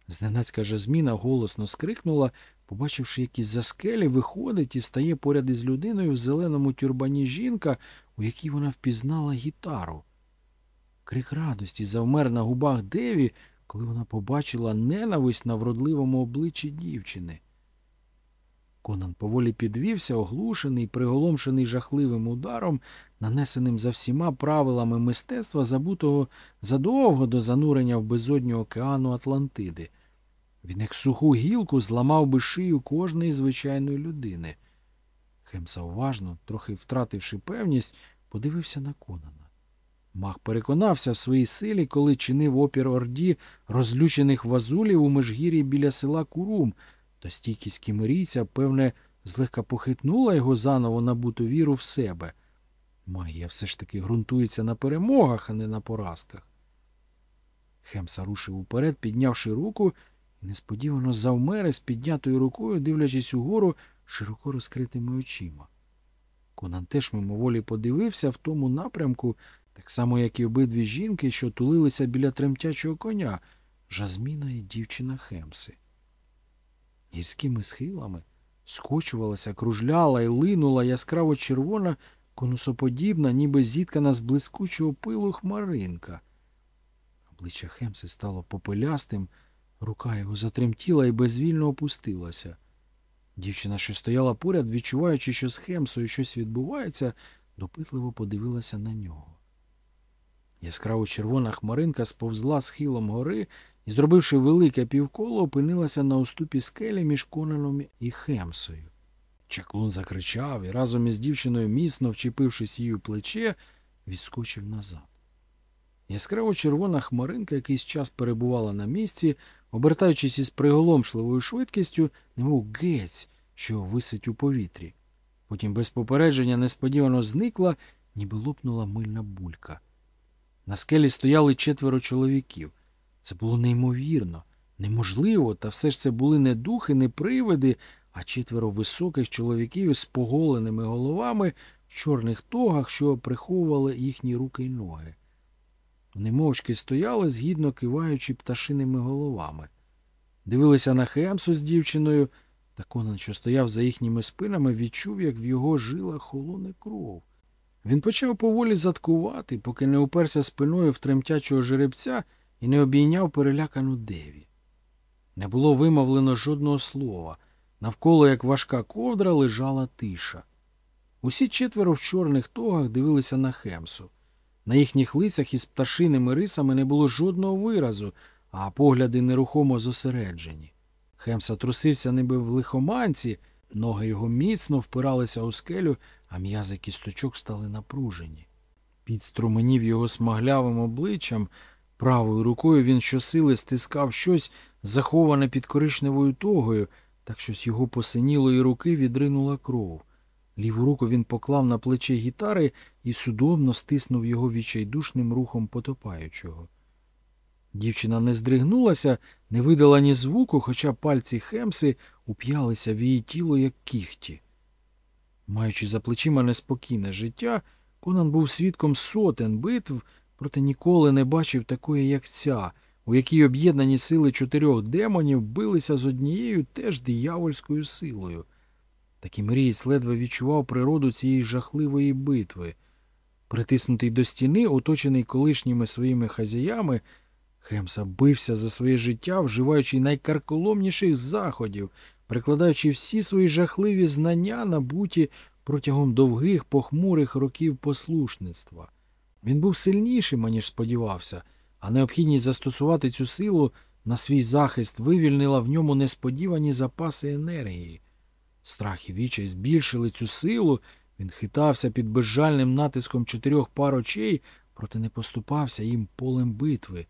Зненацька Жазміна голосно скрикнула, побачивши, як із-за скелі виходить і стає поряд із людиною в зеленому тюрбані жінка, у якій вона впізнала гітару. Крик радості завмер на губах Деві, коли вона побачила ненависть на вродливому обличчі дівчини. Конан поволі підвівся, оглушений, приголомшений жахливим ударом, нанесеним за всіма правилами мистецтва, забутого задовго до занурення в безодню океану Атлантиди. Він, як суху гілку, зламав би шию кожної звичайної людини. Хемса уважно, трохи втративши певність, подивився на Конана. Мах переконався в своїй силі, коли чинив опір орді розлючених вазулів у межгір'ї біля села Курум, та стійкість кімерійця, певне, злегка похитнула його заново набуту віру в себе. Магія все ж таки ґрунтується на перемогах, а не на поразках. Хемса рушив уперед, піднявши руку, і несподівано завмер із піднятою рукою, дивлячись угору широко розкритими очима. Конан теж мимоволі подивився в тому напрямку, так само, як і обидві жінки, що тулилися біля тремтячого коня, Жазміна і дівчина Хемси. Гірськими схилами скочувалася, кружляла і линула яскраво червона, конусоподібна, ніби зіткана з блискучого пилу хмаринка. Обличчя Хемси стало попелястим, рука його затремтіла і безвільно опустилася. Дівчина, що стояла поряд, відчуваючи, що з Хемсою щось відбувається, допитливо подивилася на нього. Яскраво червона хмаринка сповзла схилом гори і, зробивши велике півколо, опинилася на уступі скелі між Конаном і Хемсою. Чаклун закричав і разом із дівчиною, міцно вчепившись її у плече, відскочив назад. Яскраво червона хмаринка якийсь час перебувала на місці, обертаючись із приголомшливою швидкістю, немов гець, що висить у повітрі. Потім без попередження несподівано зникла, ніби лопнула мильна булька. На скелі стояли четверо чоловіків. Це було неймовірно, неможливо, та все ж це були не духи, не привиди, а четверо високих чоловіків із поголеними головами в чорних тогах, що приховували їхні руки й ноги. Вони мовчки стояли, згідно киваючи пташиними головами. Дивилися на Хемсу з дівчиною, та Конан, що стояв за їхніми спинами, відчув, як в його жилах холоне кров. Він почав поволі заткувати, поки не уперся спиною в тремтячого жеребця і не обійняв перелякану деві. Не було вимовлено жодного слова. Навколо, як важка ковдра, лежала тиша. Усі четверо в чорних тогах дивилися на Хемсу. На їхніх лицях із пташиними рисами не було жодного виразу, а погляди нерухомо зосереджені. Хемса трусився ніби в лихоманці, ноги його міцно впиралися у скелю, а м'язи кісточок стали напружені. Під струменів його смаглявим обличчям, правою рукою він щосили стискав щось, заховане під коричневою тогою, так що з його посинілої руки відринула кров. Ліву руку він поклав на плече гітари і судомно стиснув його відчайдушним рухом потопаючого. Дівчина не здригнулася, не видала ні звуку, хоча пальці Хемси уп'ялися в її тіло, як кіхті. Маючи за плечима неспокійне життя, Конан був свідком сотен битв, проте ніколи не бачив такої, як ця, у якій об'єднані сили чотирьох демонів билися з однією теж диявольською силою. Такий мрієць ледве відчував природу цієї жахливої битви. Притиснутий до стіни, оточений колишніми своїми хазяями, Хемса бився за своє життя, вживаючи найкарколомніших заходів, прикладаючи всі свої жахливі знання, набуті протягом довгих похмурих років послушництва. Він був сильнішим, аніж сподівався, а необхідність застосувати цю силу на свій захист вивільнила в ньому несподівані запаси енергії. Страх і вічай збільшили цю силу, він хитався під безжальним натиском чотирьох пар очей, проте не поступався їм полем битви.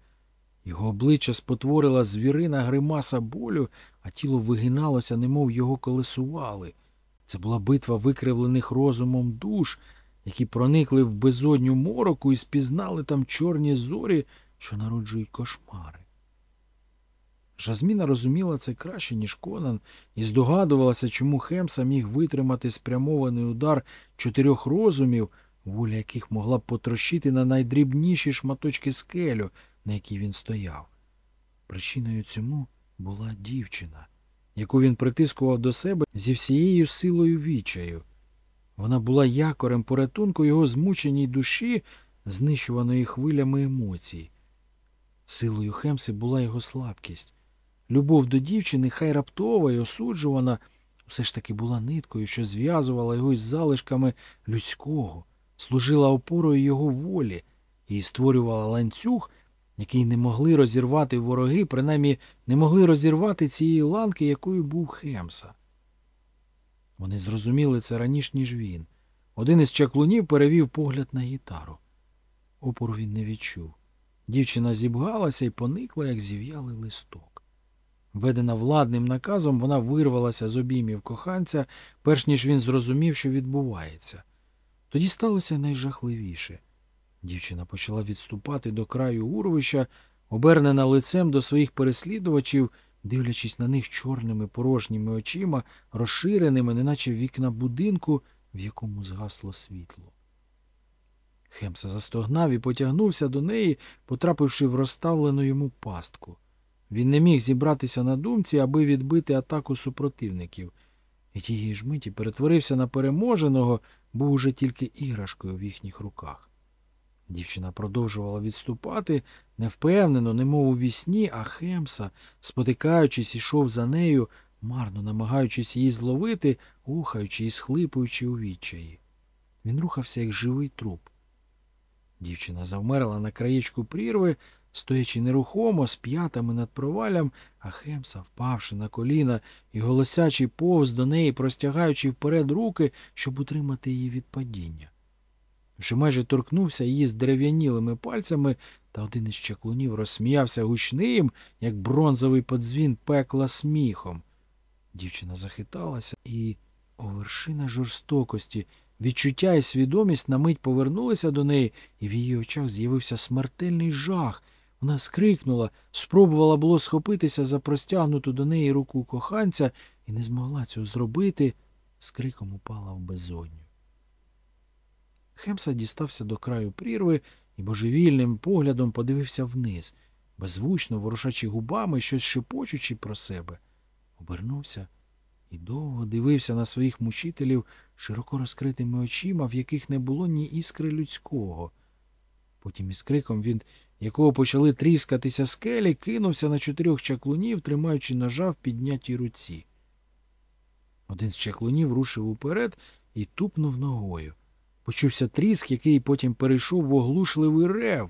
Його обличчя спотворила звірина гримаса болю, а тіло вигиналося, немов його колесували. Це була битва викривлених розумом душ, які проникли в безодню мороку і спізнали там чорні зорі, що народжують кошмари. Жазміна розуміла це краще, ніж Конан, і здогадувалася, чому Хемса міг витримати спрямований удар чотирьох розумів, воля яких могла б потрощити на найдрібніші шматочки скелю, на якій він стояв. Причиною цьому була дівчина, яку він притискував до себе зі всією силою вічаю. Вона була якорем порятунку його змученій душі, знищуваної хвилями емоцій. Силою Хемси була його слабкість. Любов до дівчини, хай раптова і осуджувана, все ж таки була ниткою, що зв'язувала його із залишками людського, служила опорою його волі і створювала ланцюг, який не могли розірвати вороги, принаймні не могли розірвати цієї ланки, якою був Хемса. Вони зрозуміли це раніше, ніж він. Один із чаклунів перевів погляд на гітару. опору він не відчув. Дівчина зібгалася і поникла, як зів'ялий листок. Ведена владним наказом, вона вирвалася з обіймів коханця, перш ніж він зрозумів, що відбувається. Тоді сталося найжахливіше. Дівчина почала відступати до краю урвища, обернена лицем до своїх переслідувачів, дивлячись на них чорними порожніми очима, розширеними, неначе вікна будинку, в якому згасло світло. Хемса застогнав і потягнувся до неї, потрапивши в розставлену йому пастку. Він не міг зібратися на думці, аби відбити атаку супротивників, і тієї ж миті перетворився на переможеного, був уже тільки іграшкою в їхніх руках. Дівчина продовжувала відступати, невпевнено, немов у вісні, а Хемса, спотикаючись, ішов за нею, марно намагаючись її зловити, ухаючи і схлипуючи у відчаї. Він рухався, як живий труп. Дівчина завмерла на краєчку прірви, стоячи нерухомо, з п'ятами над провалям, а Хемса, впавши на коліна і голосячи повз до неї, простягаючи вперед руки, щоб утримати її від падіння. Вже майже торкнувся її з дерев'янілими пальцями, та один із чаклунів розсміявся гучним, як бронзовий подзвін пекла сміхом. Дівчина захиталася і, о вершина жорстокості, відчуття і свідомість на мить повернулися до неї, і в її очах з'явився смертельний жах. Вона скрикнула, спробувала було схопитися за простягнуту до неї руку коханця і не змогла цього зробити, з криком упала в безодню. Хемса дістався до краю прірви і божевільним поглядом подивився вниз, беззвучно ворушачи губами, щось шепочучи про себе. Обернувся і довго дивився на своїх мучителів широко розкритими очима, в яких не було ні іскри людського. Потім із криком, від якого почали тріскатися скелі, кинувся на чотирьох чаклунів, тримаючи ножа в піднятій руці. Один з чаклунів рушив уперед і тупнув ногою. Почувся тріск, який потім перейшов в оглушливий рев.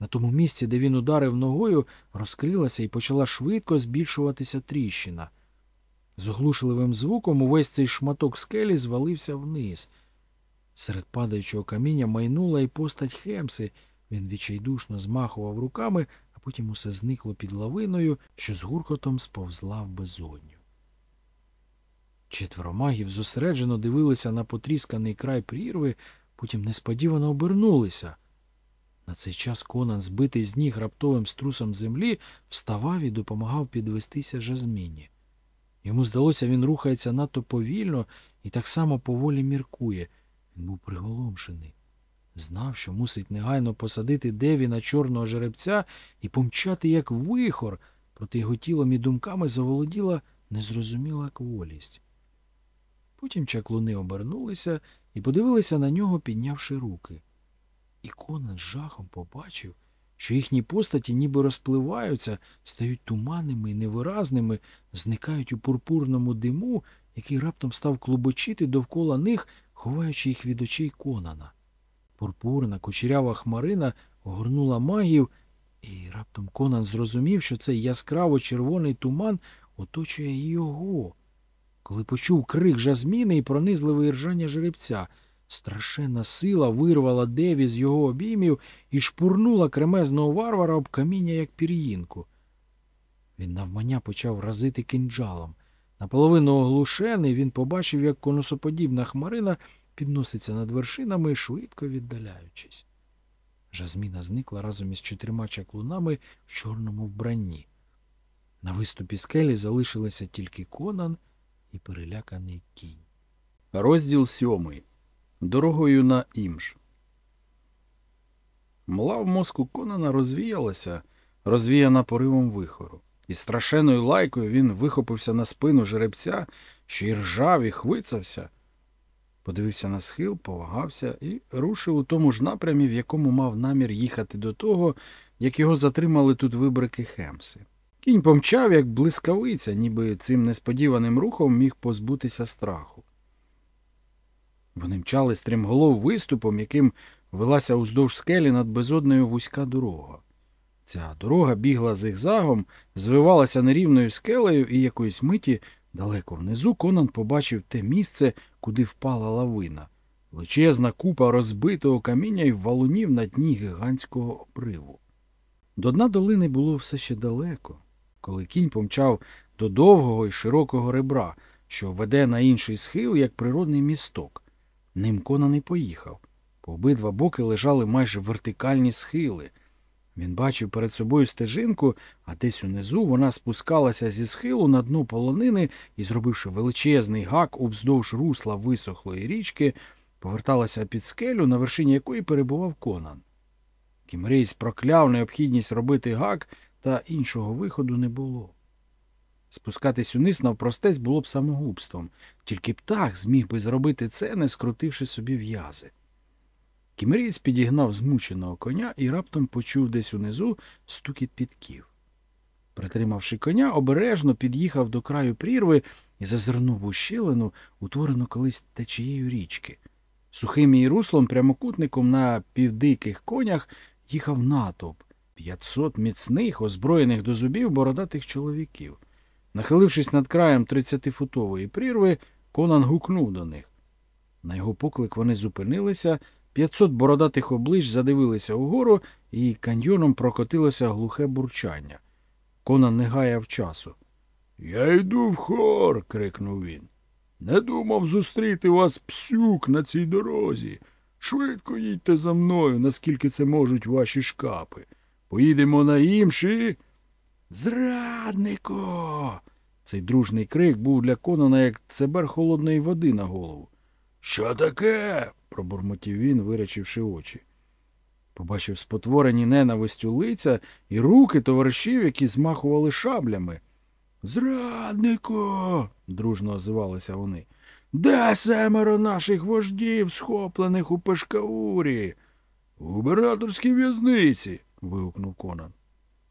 На тому місці, де він ударив ногою, розкрилася і почала швидко збільшуватися тріщина. З оглушливим звуком увесь цей шматок скелі звалився вниз. Серед падаючого каміння майнула і постать Хемси. Він відчайдушно змахував руками, а потім усе зникло під лавиною, що з гуркотом сповзла в безодню. Четверо магів зосереджено дивилися на потрісканий край прірви, потім несподівано обернулися. На цей час Конан, збитий з ніг раптовим струсом землі, вставав і допомагав підвестися жазміні. Йому здалося, він рухається надто повільно і так само поволі міркує. Він був приголомшений. Знав, що мусить негайно посадити Деві на чорного жеребця і помчати, як вихор, проти його тілом і думками заволоділа незрозуміла кволість. Потім чаклуни обернулися і подивилися на нього, піднявши руки. І Конан з жахом побачив, що їхні постаті ніби розпливаються, стають туманними і невиразними, зникають у пурпурному диму, який раптом став клубочити довкола них, ховаючи їх від очей Конана. Пурпурна, кучерява хмарина огорнула магів, і раптом Конан зрозумів, що цей яскраво червоний туман оточує його. Коли почув крик жазміни і пронизливе іржання жеребця, страшенна сила вирвала Деві з його обіймів і шпурнула кремезного варвара об каміння, як пір'їнку. Він навмання почав разити кинджалом. Наполовину оглушений, він побачив, як конусоподібна хмарина підноситься над вершинами, швидко віддаляючись. Жазміна зникла разом із чотирма чаклунами в чорному вбранні. На виступі скелі залишилися тільки Конан і переляканий кінь. Розділ сьомий. Дорогою на імш. Мла в мозку Конана розвіялася, розвіяна поривом вихору. І страшенною лайкою він вихопився на спину жеребця, що й ржав і хвицався. Подивився на схил, повагався і рушив у тому ж напрямі, в якому мав намір їхати до того, як його затримали тут вибрики Хемси. Кінь помчав, як блискавиця, ніби цим несподіваним рухом міг позбутися страху. Вони мчали стрімголов виступом, яким велася уздовж скелі над безодною вузька дорога. Ця дорога бігла зигзагом, звивалася нерівною скелею, і якоїсь миті, далеко внизу, Конан побачив те місце, куди впала лавина. величезна купа розбитого каміння і валунів на дні гігантського обриву. До дна долини було все ще далеко, коли кінь помчав до довгого і широкого ребра, що веде на інший схил, як природний місток. Ним Конан і поїхав. По обидва боки лежали майже вертикальні схили. Він бачив перед собою стежинку, а десь унизу вона спускалася зі схилу на дно полонини і, зробивши величезний гак уздовж русла висохлої річки, поверталася під скелю, на вершині якої перебував Конан. Кімрейсь прокляв необхідність робити гак, та іншого виходу не було. Спускатись униз навпростець було б самогубством, тільки птах зміг би зробити це, не скрутивши собі в'язи. Кімрієць підігнав змученого коня і раптом почув десь унизу стукіт підків. Притримавши коня, обережно під'їхав до краю прірви і зазирнув в ущелину, утворену колись течією річки. Сухим її руслом прямокутником на півдиких конях їхав натовп п'ятсот міцних, озброєних до зубів бородатих чоловіків. Нахилившись над краєм тридцятифутової прірви, Конан гукнув до них. На його поклик вони зупинилися, п'ятсот бородатих облич задивилися угору, і каньйоном прокотилося глухе бурчання. Конан не гаяв часу. Я йду в хор. крикнув він. Не думав зустріти вас псюк на цій дорозі. Швидко їдьте за мною, наскільки це можуть ваші шкапи. Поїдемо на імші. Зраднико. Цей дружний крик був для Конана як цебер холодної води на голову. Що таке? пробурмотів він, вирячивши очі. Побачив спотворені ненавистю лиця і руки товаришів, які змахували шаблями. Зраднико. дружно озивалися вони. Де семеро наших вождів, схоплених у Пешкаурі? У губернаторській в'язниці. Вигукнув Конан.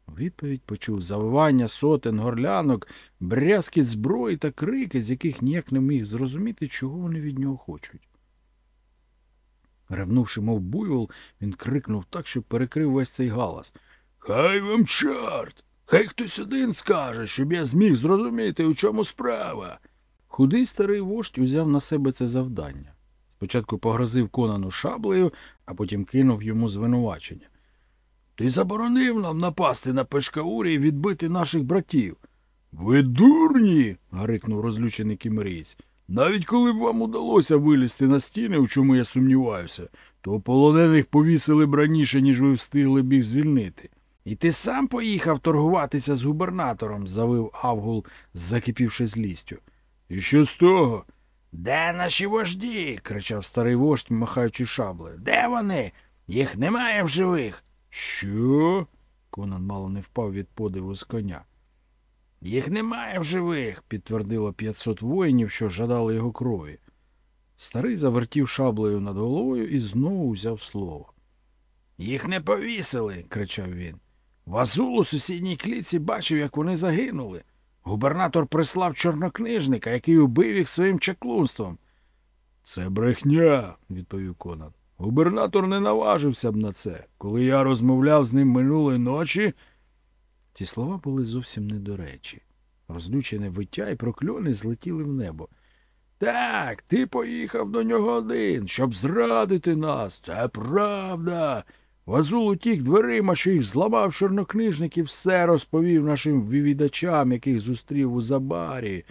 У відповідь почув завивання сотен горлянок, брязкіт зброї та крики, з яких ніяк не міг зрозуміти, чого вони від нього хочуть. Ревнувши, мов буйвол, він крикнув так, що перекрив весь цей галас. Хай вам чорт! Хай хтось один скаже, щоб я зміг зрозуміти, у чому справа. Худий старий вождь узяв на себе це завдання. Спочатку погрозив Конану шаблею, а потім кинув йому звинувачення. Ти заборонив нам напасти на Пешкаурі і відбити наших братів. Ви дурні. гарикнув розлючений кімерієць. Навіть коли б вам удалося вилізти на стіни, у чому я сумніваюся, то полонених повісили б раніше, ніж ви встигли б їх звільнити. І ти сам поїхав торгуватися з губернатором, завив Авгул, закипівши злістю. І що з того? Де наші вожді? кричав старий вождь, махаючи шаблею. Де вони? Їх немає в живих. Що? Конан мало не впав від подиву з коня. Їх немає в живих, підтвердило 500 воїнів, що жадали його крові. Старий завертів шаблею над головою і знову взяв слово. Їх не повісили, кричав він. Вазул у сусідній кліці бачив, як вони загинули. Губернатор прислав чорнокнижника, який убив їх своїм чаклунством. Це брехня, відповів Конан. Губернатор не наважився б на це. Коли я розмовляв з ним минулої ночі. Ці слова були зовсім не до речі. Розлючене виття і прокльони злетіли в небо. Так, ти поїхав до нього один, щоб зрадити нас. Це правда. Вазул утік дверима, що їх зламав чорнокнижник і все розповів нашим вивідачам, яких зустрів у забарі.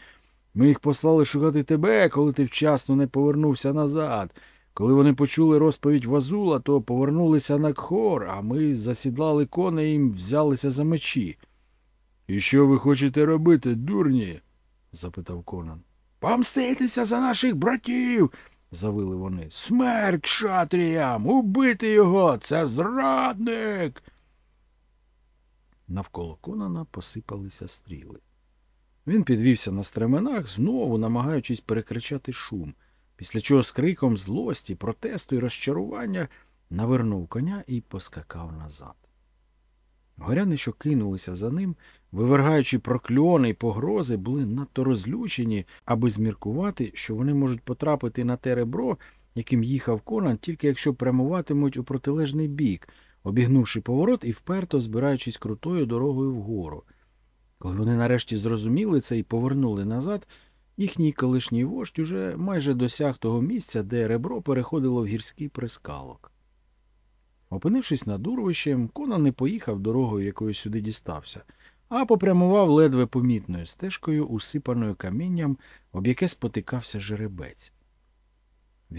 Ми їх послали шукати тебе, коли ти вчасно не повернувся назад. Коли вони почули розповідь Вазула, то повернулися на кхор, а ми засідлали коней і взялися за мечі. І що ви хочете робити, дурні? запитав Конан. Помститися за наших братів, завили вони. Смерть шатріям! Убити його! Це зрадник. Навколо Конана посипалися стріли. Він підвівся на стременах, знову намагаючись перекричати шум, після чого з криком злості, протесту і розчарування навернув коня і поскакав назад. Горяни, що кинулися за ним, вивергаючи прокльони й погрози, були надто розлючені, аби зміркувати, що вони можуть потрапити на те ребро, яким їхав Конан, тільки якщо прямуватимуть у протилежний бік, обігнувши поворот і вперто збираючись крутою дорогою вгору. Коли вони нарешті зрозуміли це і повернули назад, Їхній колишній вождь уже майже досяг того місця, де ребро переходило в гірський прискалок. Опинившись над урвищем, Конан не поїхав дорогою, якою сюди дістався, а попрямував ледве помітною стежкою, усипаною камінням, об яке спотикався жеребець.